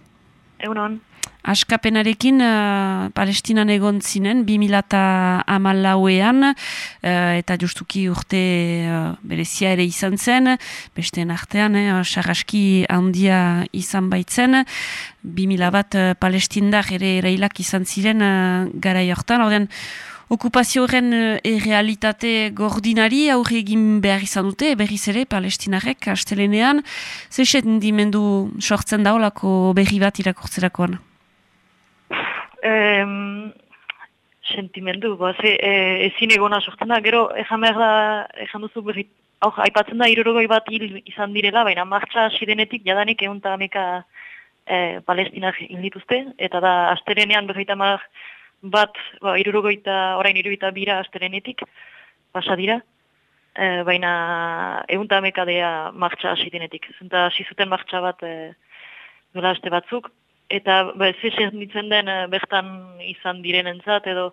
Speaker 12: Egunon.
Speaker 1: Askapenarekin uh, palestinan egon zinen, 2000 lauean, uh, eta justuki urte uh, berezia ere izan zen, beste artean, eh, sarraski handia izan baitzen, 2000 bat uh, palestindar ere erailak izan ziren uh, gara jortan, horren, okupazio horren e, realitate gordinari aurre egin behar izan dute, berriz ere, palestinarek, astelenean, zeixet dimendu sortzen daolako berri bat irakurtzerakoan?
Speaker 12: Um, sentimendu, ze, e, ezin egona sortzen da, gero, ezan behar da, ezan duzu berri, hau, aipatzen da, irurogoi bat hil izan direla, baina martxa sirenetik, jadanik egun eta ameka e, palestinak hil dituzte, eta da, astelenean berreita mar, bat, ba, irurogoita, orain irurogoita bira astelenetik, pasa dira, e, baina egun eta amekadea martxa asitenetik. Zenta hasi zuten martxa bat e, dola aste batzuk, eta ba, ez ditzen den e, bertan izan direnentzat, edo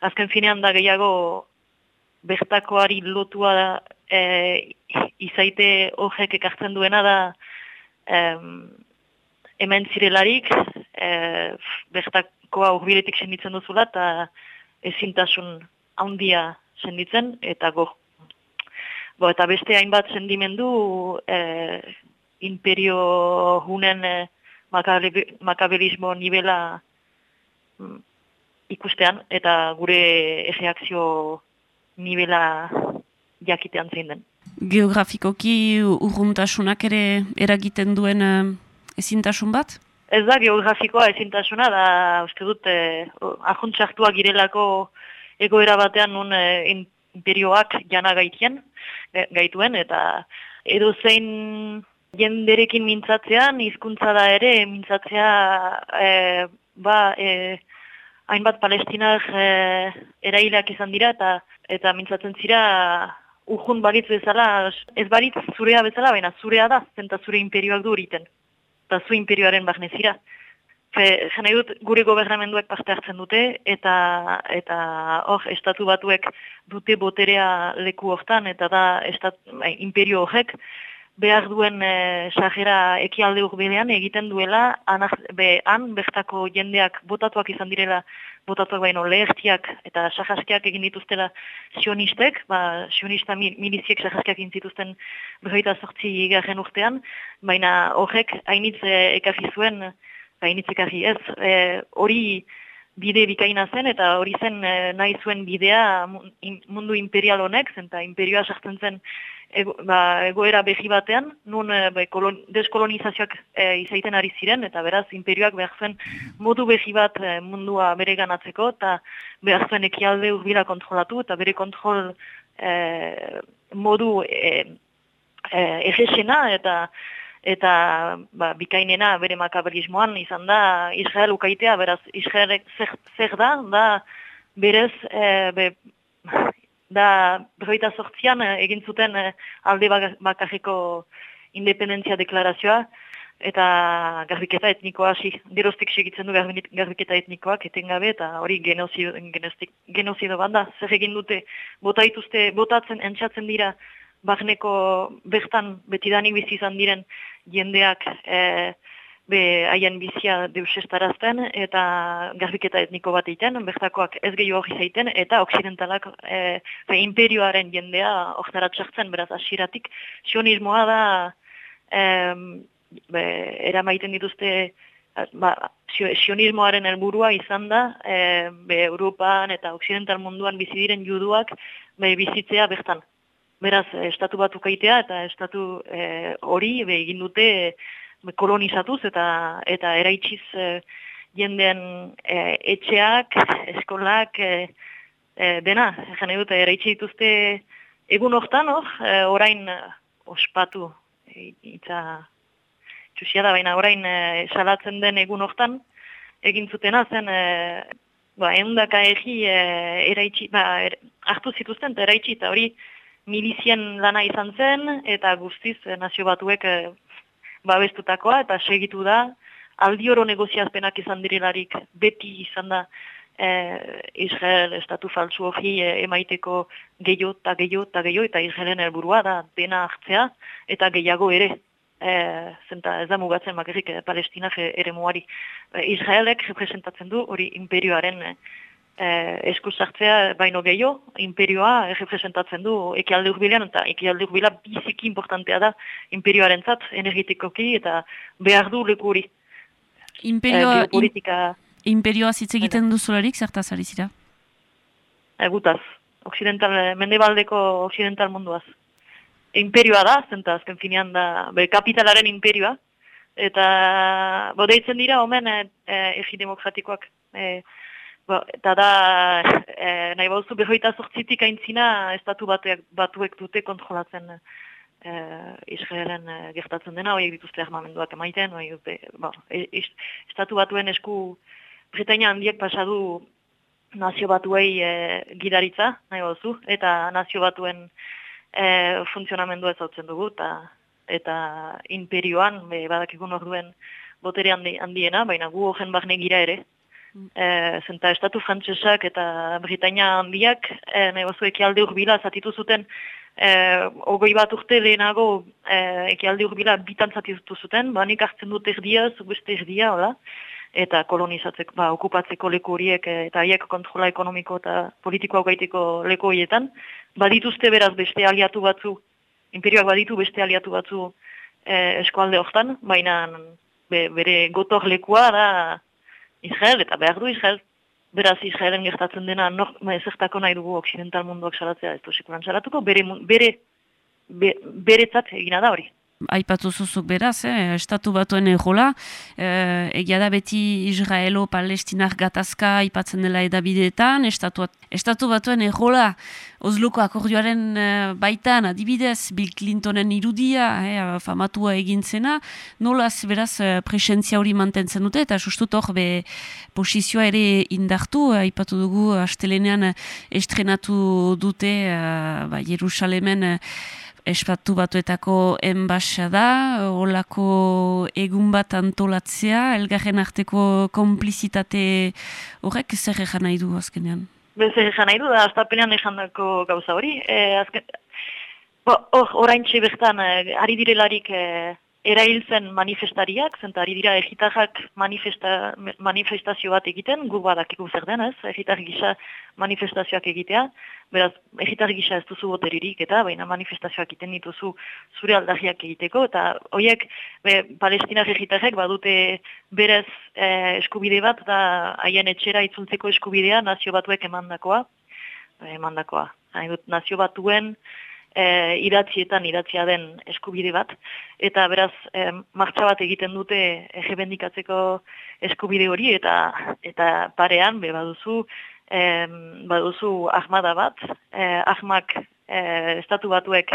Speaker 12: azken finean da gehiago bertakoari lotua da, e, izaite horrek ekartzen duena da, e, hemen zirelarik, e, bertak koa urbiletik senditzen duzula eta ezintasun handia senditzen eta go. Bo, eta beste hainbat sendimendu e, imperio hunen e, makabelismo nivela mm, ikustean eta gure erreakzio nivela jakitean zein den.
Speaker 1: Geografikoki urruntasunak ere eragiten duen e, ezintasun bat?
Speaker 12: Ez da geografikoa ezintasuna, da uste dut eh, ahuntxartua girelako egoera batean nun eh, imperioak jana gaitien, eh, gaituen, eta edo zein jenderekin mintzatzean, hizkuntza da ere, mintzatzea eh, ba, eh, hainbat palestinak eh, erailak izan dira, eta eta mintzatzen zira urjun balitz bezala, ez balitz zurea bezala, baina zurea da, zenta zure imperioak du horiten eta zu imperioaren bagnezira. Jena dut gure gobernamenduek parte hartzen dute, eta eta hor, estatu batuek dute boterea leku hortan, eta da estat, bai, imperio horrek behar duen e, sajera ekialde urbilean egiten duela, anak, be, han bertako jendeak botatuak izan direla botatuak baino lehertiak eta sahaskiak egin dituztela sionistek, ba, sionista miliziek sahaskiak egin zituzten berroita sortzi garen urtean, baina horrek hainitz eh, ekarri zuen, hainitz ekarri ez, eh, hori bide bikaina zen eta hori zen e, nahi zuen bidea mundu imperial honek, zen eta imperioa sartzen zen ego, ba, egoera behi batean, nun ba, kolon, deskolonizazioak e, izaiten ari ziren, eta beraz imperioak behar zuen modu behi bat mundua bere ganatzeko, eta behar zuen ekialde urbila kontrolatu, eta bere kontrol e, modu e, e, eta eta ba, bikainena bere makabelismoan izan da Israel ukaitea, beraz Israelek zer, da, da berez e, be, da berroita sortzian e, egin zuten e, alde bakarriko independentzia deklarazioa. Eta garbiketa etnikoa hasi dirostik segitzen du garbiketa etnikoak etengabe eta hori genozido, genozido banda zer egin dute? Bota ituzte, botatzen entzatzen dira bagneko bertan betidanik bizi izan diren jendeak e, be haien bizia deusestarazten eta garbiketa etniko bat egiten, bertakoak ez gehiago hori zaiten, eta oksidentalak e, imperioaren jendea oktarat sartzen, beraz asiratik, sionismoa da e, be, eramaiten dituzte ba, sionismoaren helburua izan da e, be, Europan eta oksidental munduan bizi diren juduak be, bizitzea bertan. Beraz, estatu bat ukaitea eta estatu e, hori egin dute kolonizatuz eta eta eraitsiz e, jenden e, etxeak, eskolak, e, e, dena, jane dute, eraitsi dituzte egun hortan, oh, e, orain ospatu, e, itza, txusia da, baina orain e, salatzen den egun hortan, egin zutena zen, e, ba, eundaka egi e, eraitsi, ba, er, hartu zituzten, eta eraitsi, eta hori milizien lana izan zen, eta guztiz e, nazio batuek e, babestutakoa, eta segitu da, aldi oro negoziazpenak izan direlarik beti izan da e, Israel estatu faltsu hori e, emaiteko gehiago eta gehiago eta gehiago, eta Israelen helburua da dena hartzea, eta gehiago ere e, zenta ez da mugatzen makerrik e, palestinak ere muari. E, Israelek representatzen du hori imperioaren e, eskusartzea baino gehiago, imperioa representatzen du ekialde urbilean, eta ekialde urbila biziki importantea da imperioaren zat, energetikoki, eta behar du leku hori.
Speaker 1: Imperioa, e, politika... imperioa zitze egiten duzularik, zertaz ari zira?
Speaker 12: Egutaz, occidental, mendebaldeko occidental munduaz imperioa da, zenta azken finean da, be, kapitalaren imperioa, eta bo, deitzen dira, omen, e, egi demokratikoak. E, bo, eta da, e, nahi bauzu behoita sortzitik aintzina, estatu batuek, batuek dute kontrolatzen e, Israelen e, gertatzen dena, horiek dituzte armamenduak emaiten, hori, be, bo, e, estatu batuen esku Bretaina handiek pasadu nazio batuei e, gidaritza, nahi bauzu, eta nazio batuen e, funtzionamendu ez hautzen dugu, eta, eta imperioan, be, badakikun orduen botere handi, handiena, baina gu hogen barne gira ere. E, zenta estatu frantsesak eta Britainia handiak, e, nahi bazu ekialde urbila zatitu zuten, e, ogoi bat urte lehenago e, ekialde urbila bitan zatitu zuten, ba nik hartzen dut erdia, zubeste erdia, hola? Eta kolonizatzeko, ba, okupatzeko leku horiek eta haiek kontrola ekonomiko eta politikoa gaiteko leku horietan, badituzte beraz beste aliatu batzu, imperioak baditu beste aliatu batzu eh, eskualde hortan, baina bere gotor lekua da Israel, eta behar du Israel, beraz Israelen gertatzen dena nor, ma, ezertako nahi dugu occidental munduak salatzea, ez du sekulan salatuko, bere, bere, be, beretzat egina da hori
Speaker 1: aipatu zuzuk beraz, eh, estatu batuen egola, eh, egia da beti Israelo-Palestinar gatazka aipatzen dela edabideetan, estatu, estatu batuen egola. Osluko akordioaren eh, baitan adibidez Bill Clintonen irudia, eh, famatua egintzena, nolaz beraz eh, presentzia hori mantentzen dute, eta sustut hor be posizioa ere indartu, eh, aipatu dugu astelenean estrenatu dute eh, ba, Jerusalemen eh, espatu batuetako enbasa da, olako egun bat antolatzea, elgarren arteko komplizitate horrek zer egan nahi du azkenean?
Speaker 12: Zer egan nahi du, da, aztapenean egan dako gauza hori. E, azken, bo, or, orain bertan, e, ari direlarik e, erailtzen manifestariak, zenta ari dira egitarrak manifesta, manifestazio bat egiten, gu badakiku zer denez, egitar gisa manifestazioak egitea, beraz, egitar gisa ez duzu boteririk eta, baina manifestazioak egiten dituzu zure aldagiak egiteko, eta horiek, be, palestinak egitarrek badute berez eh, eskubide bat, da haien etxera itzultzeko eskubidea nazio batuek emandakoa, emandakoa, nazio batuen, e, idatzietan idatzia den eskubide bat, eta beraz e, martxa bat egiten dute egebendikatzeko eskubide hori, eta eta parean, be, baduzu, e, baduzu ahmada bat, e, ahmak e, estatu batuek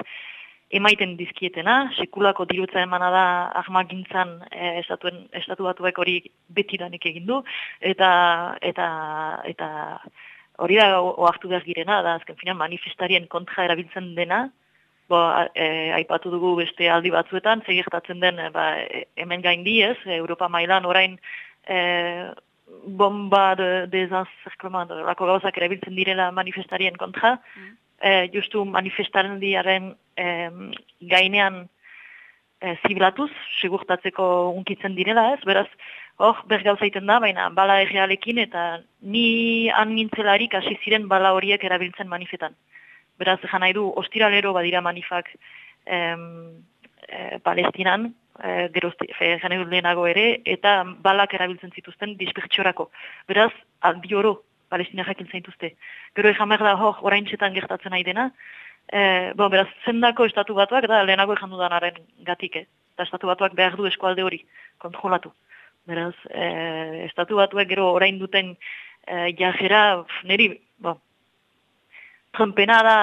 Speaker 12: emaiten dizkietena, sekulako dirutza emana da ahmak gintzan e, estatuen, estatu batuek hori betidanik egin du, eta, eta, eta hori da oartu behar girena, da azken finan manifestarien kontra erabiltzen dena, bo, e, aipatu dugu beste aldi batzuetan, zegertatzen den e, ba, e, hemen gaindi ez, Europa mailan orain e, bomba de, de zanzerkloman, lako gauzak erabiltzen direla manifestarien kontra, mm. e, justu manifestaren diaren e, gainean e, zibilatuz, segurtatzeko unkitzen direla ez, beraz, hor, bergauza iten da, baina bala errealekin eta ni han nintzelarik hasi ziren bala horiek erabiltzen manifetan. Beraz, jan nahi du, ostiralero badira manifak em, e, palestinan, e, jan nahi lehenago ere, eta balak erabiltzen zituzten dispertsiorako. Beraz, aldi oro palestina jakin zaintuzte. Gero ejan behar da, hor, orain txetan gertatzen nahi dena, e, bon, beraz, zendako estatu batuak, da, lehenago ejan dudanaren gatik, eh? eta estatu batuak behar du eskualde hori kontrolatu. Beraz, e, estatu batuak gero orain duten e, jajera, niri, bo, trompena da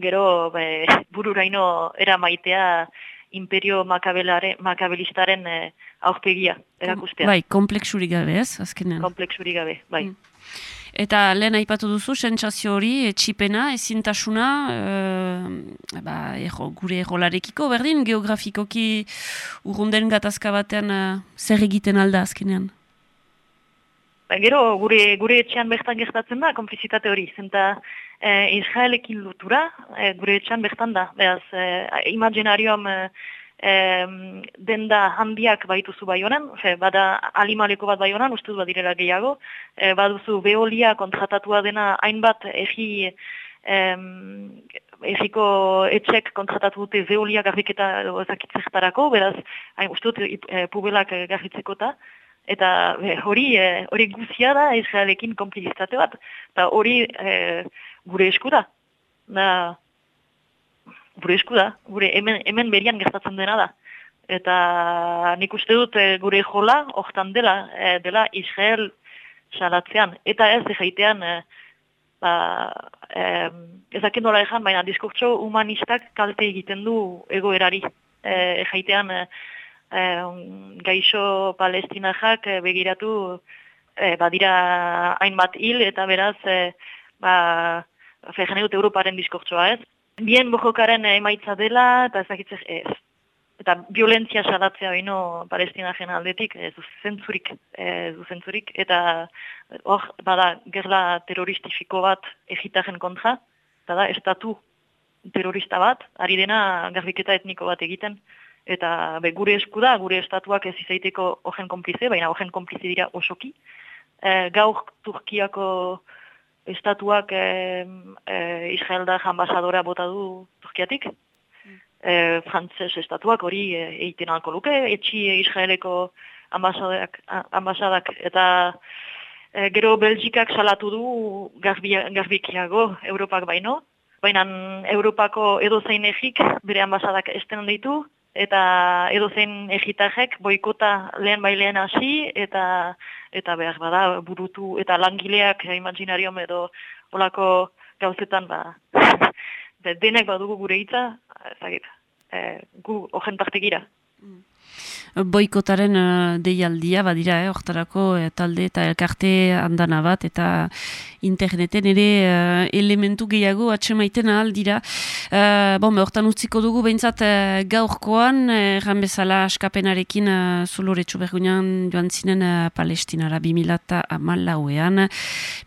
Speaker 12: gero be, bururaino era maitea imperio makabelistaren e, aurpegia erakustea.
Speaker 1: Bai, kompleksurik gabe ez, azkenean.
Speaker 12: Kompleksurik gabe, bai.
Speaker 1: Mm. Eta lehen aipatu duzu, sentsazio hori, etxipena, ezintasuna, e, ba, erro, gure errolarekiko, berdin, geografikoki urrunden gatazka batean e, zer egiten alda azkenean?
Speaker 12: Ba, gero, gure, gure etxean bertan gertatzen da, konplizitate hori, zenta e, Israelekin lutura, e, gure etxean bertan da, behaz, e, imaginarioam... E, e, denda handiak baituzu bai honen, bada alimaleko bat bai honen, ustuz badirela gehiago, e, baduzu beolia kontratatua dena hainbat egi egiko etxek kontratatu dute beolia garriketa ezakitzektarako, beraz, hain uste dut e, pubelak garritzeko eta hori e, hori guzia da Israelekin konpliztate bat, eta hori e, gure esku da. Da, gure esku da, gure hemen, hemen berian gertatzen dena da. Eta nik uste dut e, gure jola, hortan dela, e, dela Israel salatzean. Eta ez egeitean, e, ba, e, ezakin dola ezan, baina diskurtso humanistak kalte egiten du egoerari. E, egeitean, e, gaixo palestinajak begiratu e, badira hainbat hil, eta beraz, e, ba, fejene dut Europaren diskurtsoa ez bien bojokaren emaitza dela, eta ezakitzek ez. Eta violentzia salatzea baino palestina jena aldetik, ez zentzurik, ez zentzurik, eta hor, bada, gerla teroristifiko bat egitajen kontra, eta da, estatu terrorista bat, ari dena garbiketa etniko bat egiten, eta be, gure esku da, gure estatuak ez izaiteko ogen konplize, baina ogen konplize dira osoki. E, gaur Turkiako estatuak e, e, Israel da ambasadora bota du Turkiatik. E, Frantzes estatuak hori e, egiten alko luke, etxi Israeleko ambasadak, ambasadak eta e, gero Belgikak salatu du garbikiago Europak baino. Baina Europako edozein egik bere ambasadak esten ditu, eta edozein egitajek boikota lehen bailean hasi eta eta behar bada burutu eta langileak imaginariom edo olako gauzetan ba denek badugu gure hitza ezagik e, gu ogen partegira
Speaker 1: boikotaren uh, deialdia badira, eh, oktarako eh, talde eta elkarte andana bat, eta interneten ere uh, elementu gehiago atxemaiten ahal dira. Uh, bon, hortan utziko dugu behintzat uh, gaurkoan, erran bezala askapenarekin uh, zuloretsu bergunean joan zinen uh, palestinara 2000 amalauean.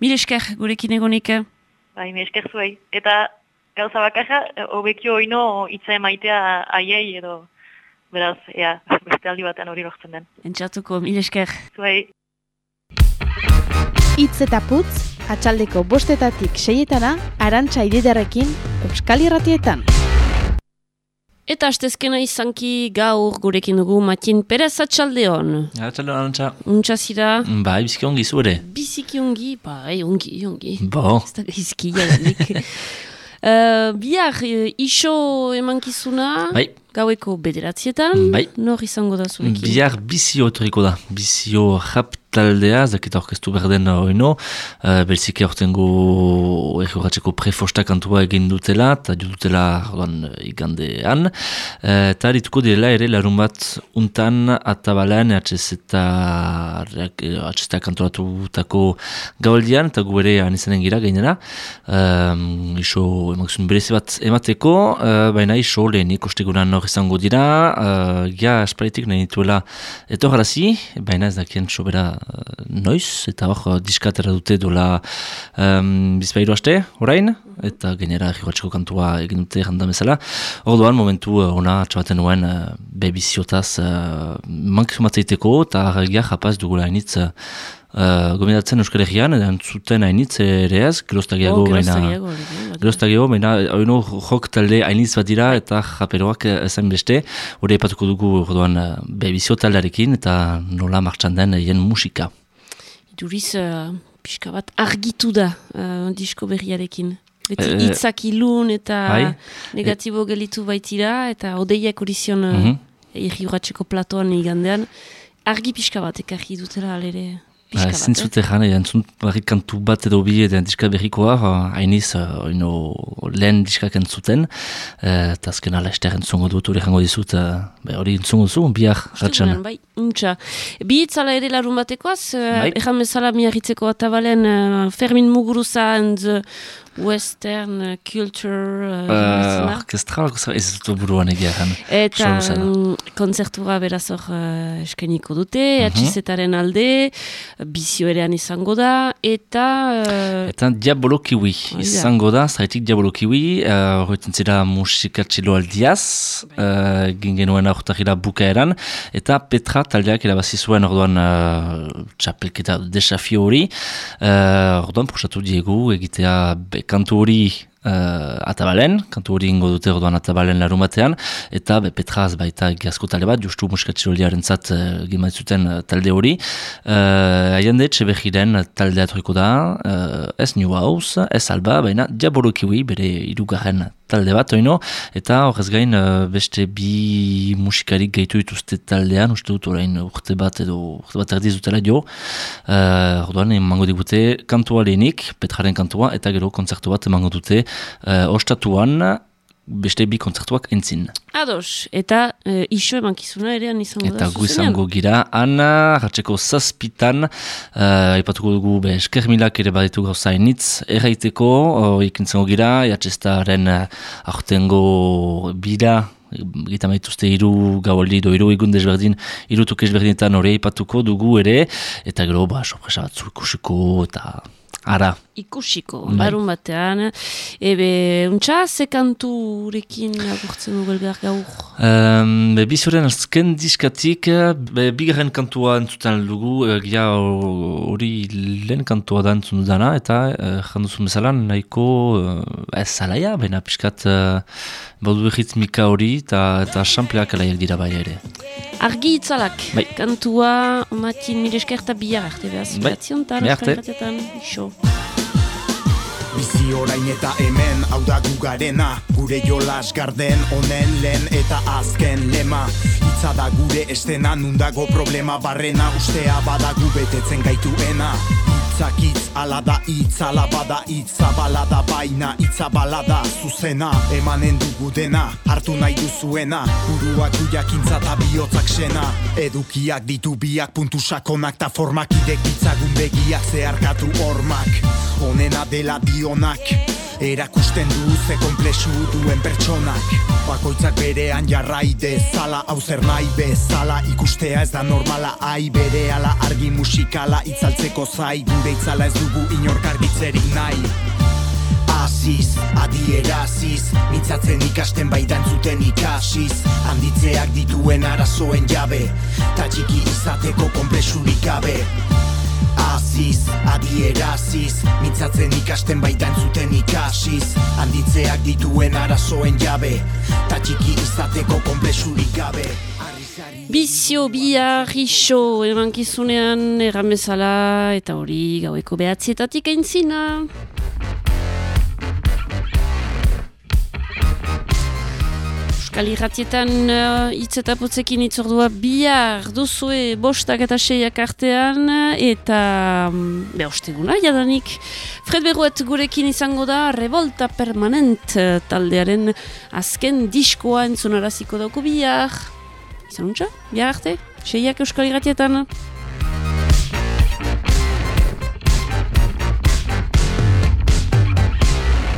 Speaker 1: Mil esker gurekin egonik?
Speaker 12: Bai, mil esker zuei. Eta gauza bakarra, hobekio oino itza emaitea aiei edo beraz, ea, beste aldi batean hori lortzen den.
Speaker 1: Entzatuko, mil esker.
Speaker 12: Zuei.
Speaker 7: Itz eta putz, atxaldeko bostetatik seietana, arantxa ididarekin, Euskal Irratietan.
Speaker 1: Eta astezkena izanki gaur gurekin dugu Matin Perez atxaldeon.
Speaker 13: Atxaldeon, arantxa.
Speaker 1: Untxa zira?
Speaker 13: Ba, biziki ongi zuere.
Speaker 1: Biziki ongi, ba, ongi, ongi.
Speaker 13: Bo.
Speaker 1: Ez da. uh, Biar, uh, iso emankizuna.
Speaker 13: Bai
Speaker 1: gaueko bederatzietan,
Speaker 13: bai.
Speaker 1: nor izango da zurekin?
Speaker 13: Bihar bizio etoriko da, bizio rap taldea, zaketa orkestu berden oino, uh, belzike ortengo errogatzeko prefosta kantua egin dutela, eta dutela ordan igandean, uh, eta dituko direla ere larun bat untan atabalean atxezeta atxezeta kantoratu tako gauldian, eta gu ere anizanen gira gainera, um, iso emakzun berezi bat emateko, uh, baina iso lehenik ostegunan hor izango dira, uh, ja esparitik nahi dituela etorrazi, baina ez dakien sobera noiz, eta hor diskatera dute dola um, bizpairu haste, orain, eta genera egiratxeko kantua egin dute jandamezala. Hor doan, momentu uh, ona txabaten nuen uh, bebiziotaz uh, mankizumatzeiteko, eta ja japaz dugula hainitz uh, gomendatzen Euskal Herrian, edan zuten hainitz ere ez, geroztagiago,
Speaker 1: oh,
Speaker 13: baina... Geroztagiago, baina, oino, jok talde hainitz bat dira, eta japeroak ezain beste, hori epatuko dugu, orduan, bebizio taldearekin, eta nola martxan den hien musika.
Speaker 1: Iduriz, uh, pixka bat argitu da, uh, disko berriarekin. Beti hitzak ilun eta
Speaker 13: bai?
Speaker 1: negatibo gelitu baitira, eta odeiak horizion... Uh,
Speaker 13: mm -hmm.
Speaker 1: irri urratxeko platoan igandean, argi pixka bat ekarri dutela alere.
Speaker 13: Ba, ezin zute jane, entzun barrik kantu bat edo bi edo diska berrikoa, hainiz, uh, ino, lehen diskak entzuten, uh, eta azken ala ester entzungo dut, hori jango dizut, uh, hori entzungo zu, biak ratxan.
Speaker 1: Bai, untxa. Bi itzala ere larun batekoaz, uh,
Speaker 13: Bai.
Speaker 1: erran bezala miarritzeko atabalen uh, Fermin Muguruza and Western Culture uh,
Speaker 13: Uh, orkestra, orkestra, ez dut buruan egiaren.
Speaker 1: Eta mm, konzertura beraz hor uh, eskainiko dute, atxizetaren alde, bizio erean izango da, eta... Uh,
Speaker 13: Eta Diabolo Kiwi, izango da, zaitik Diabolo Kiwi, uh, horretzen zira musikatxilo aldiaz, uh, genuen aurtarila bukaeran, eta Petra taldeak erabazi zuen orduan uh, txapelketa desafio hori, uh, orduan prosatu diegu egitea be, kantu hori uh, atabalen, kantu hori ingo dute orduan atabalen larun eta be, Petraz baita egiazko talde bat, justu musikatxiloliaren zat uh, zuten uh, talde hori. Uh, Aiende Txebejiren taldea etorriko da, uh, ez New House, ez Alba, baina Diabolo Kiwi, bere irugarren talde bat, oino, eta horrez gain uh, beste bi musikarik gaitu dituzte taldean, uste dut orain urte bat edo urte bat erdiz dutela jo, uh, orduan emango digute kantua lehenik, Petraren kantua, eta gero kontzertu bat emango dute uh, ostatuan, beste bi kontzertuak entzin.
Speaker 1: ados, eta uh, iso emankizuna erean izango
Speaker 13: Eta
Speaker 1: da
Speaker 13: gu
Speaker 1: zuzenean.
Speaker 13: izango gira, ana, ratxeko zazpitan, uh, ipatuko dugu be, esker milak ere baditu gauza enitz, erraiteko, uh, ikintzango gira, jatxestaren uh, aurtengo bira, Gita maituzte hiru gaualdi do hiru egun desberdin, hiru toke ezberdinetan hori ipatuko dugu ere, eta gero, ba, sorpresa batzu ikusiko, eta ara.
Speaker 1: Ikusiko,
Speaker 13: Bai.
Speaker 1: larun batean. Ebe, untxa, ze kanturekin agurtzen dugu elgar gaur?
Speaker 13: Um, be, bizoren azken diskatik, be, bigarren kantua entzutan dugu, egia hori lehen kantua da entzun dudana, eta uh, janduzun bezala nahiko uh, ez zalaia, baina piskat uh, badu ritmika hori, eta, eta sampleak alaiak dira bai ere.
Speaker 1: Argi itzalak,
Speaker 13: Bai.
Speaker 1: kantua matin miresker eta bihar arte behaz.
Speaker 13: Bai,
Speaker 1: Behatziontan,
Speaker 13: bihar arte.
Speaker 1: iso.
Speaker 11: Bizi orain eta hemen, hau da gugarena. Gure jolas garden, honen lehen eta azken lema. Itza da gure estena, nundago problema barrena. Ustea badagu betetzen gaituena Itzakitz, ala da hitz, ala bada hitz Zabalada baina, hitza balada zuzena. Emanen dugu dena, hartu nahi duzuena. Buruak du jakintza eta bihotzak sena Edukiak ditu biak puntu sakonak Ta formak idek ditzagun begiak zeharkatu hormak. Honena dela dionak Erakusten du ze komplexu duen pertsonak. Bakoitzak berean jarrai dezala Hau zer nahi bezala. Ikustea ez da normala Ai bere ala argi musikala Itzaltzeko zai Gure itzala ez dugu inork argitzerik nahi. Aziz, adieraziz Mintzatzen ikasten bai dantzuten ikasiz. Handitzeak dituen arazoen jabe Ta txiki izateko komplexurik gabe Aziz, adieraziz Mintzatzen ikasten bai dantzuten ikasiz Handitzeak dituen arazoen jabe Ta txiki izateko komplexurik gabe.
Speaker 1: Bizio, bihar, iso, emankizunean, erran bezala, eta hori gaueko behatzietatik aintzina. Euskal Irratietan uh, hitz eta putzekin itzordua bihar duzue bostak eta seiak artean eta um, behosteguna jadanik. Fred Berruet gurekin izango da Revolta Permanent eh, taldearen azken diskoa entzunaraziko dauko bihar. Izan untxa, bihar arte, seiak Euskal Irratietan.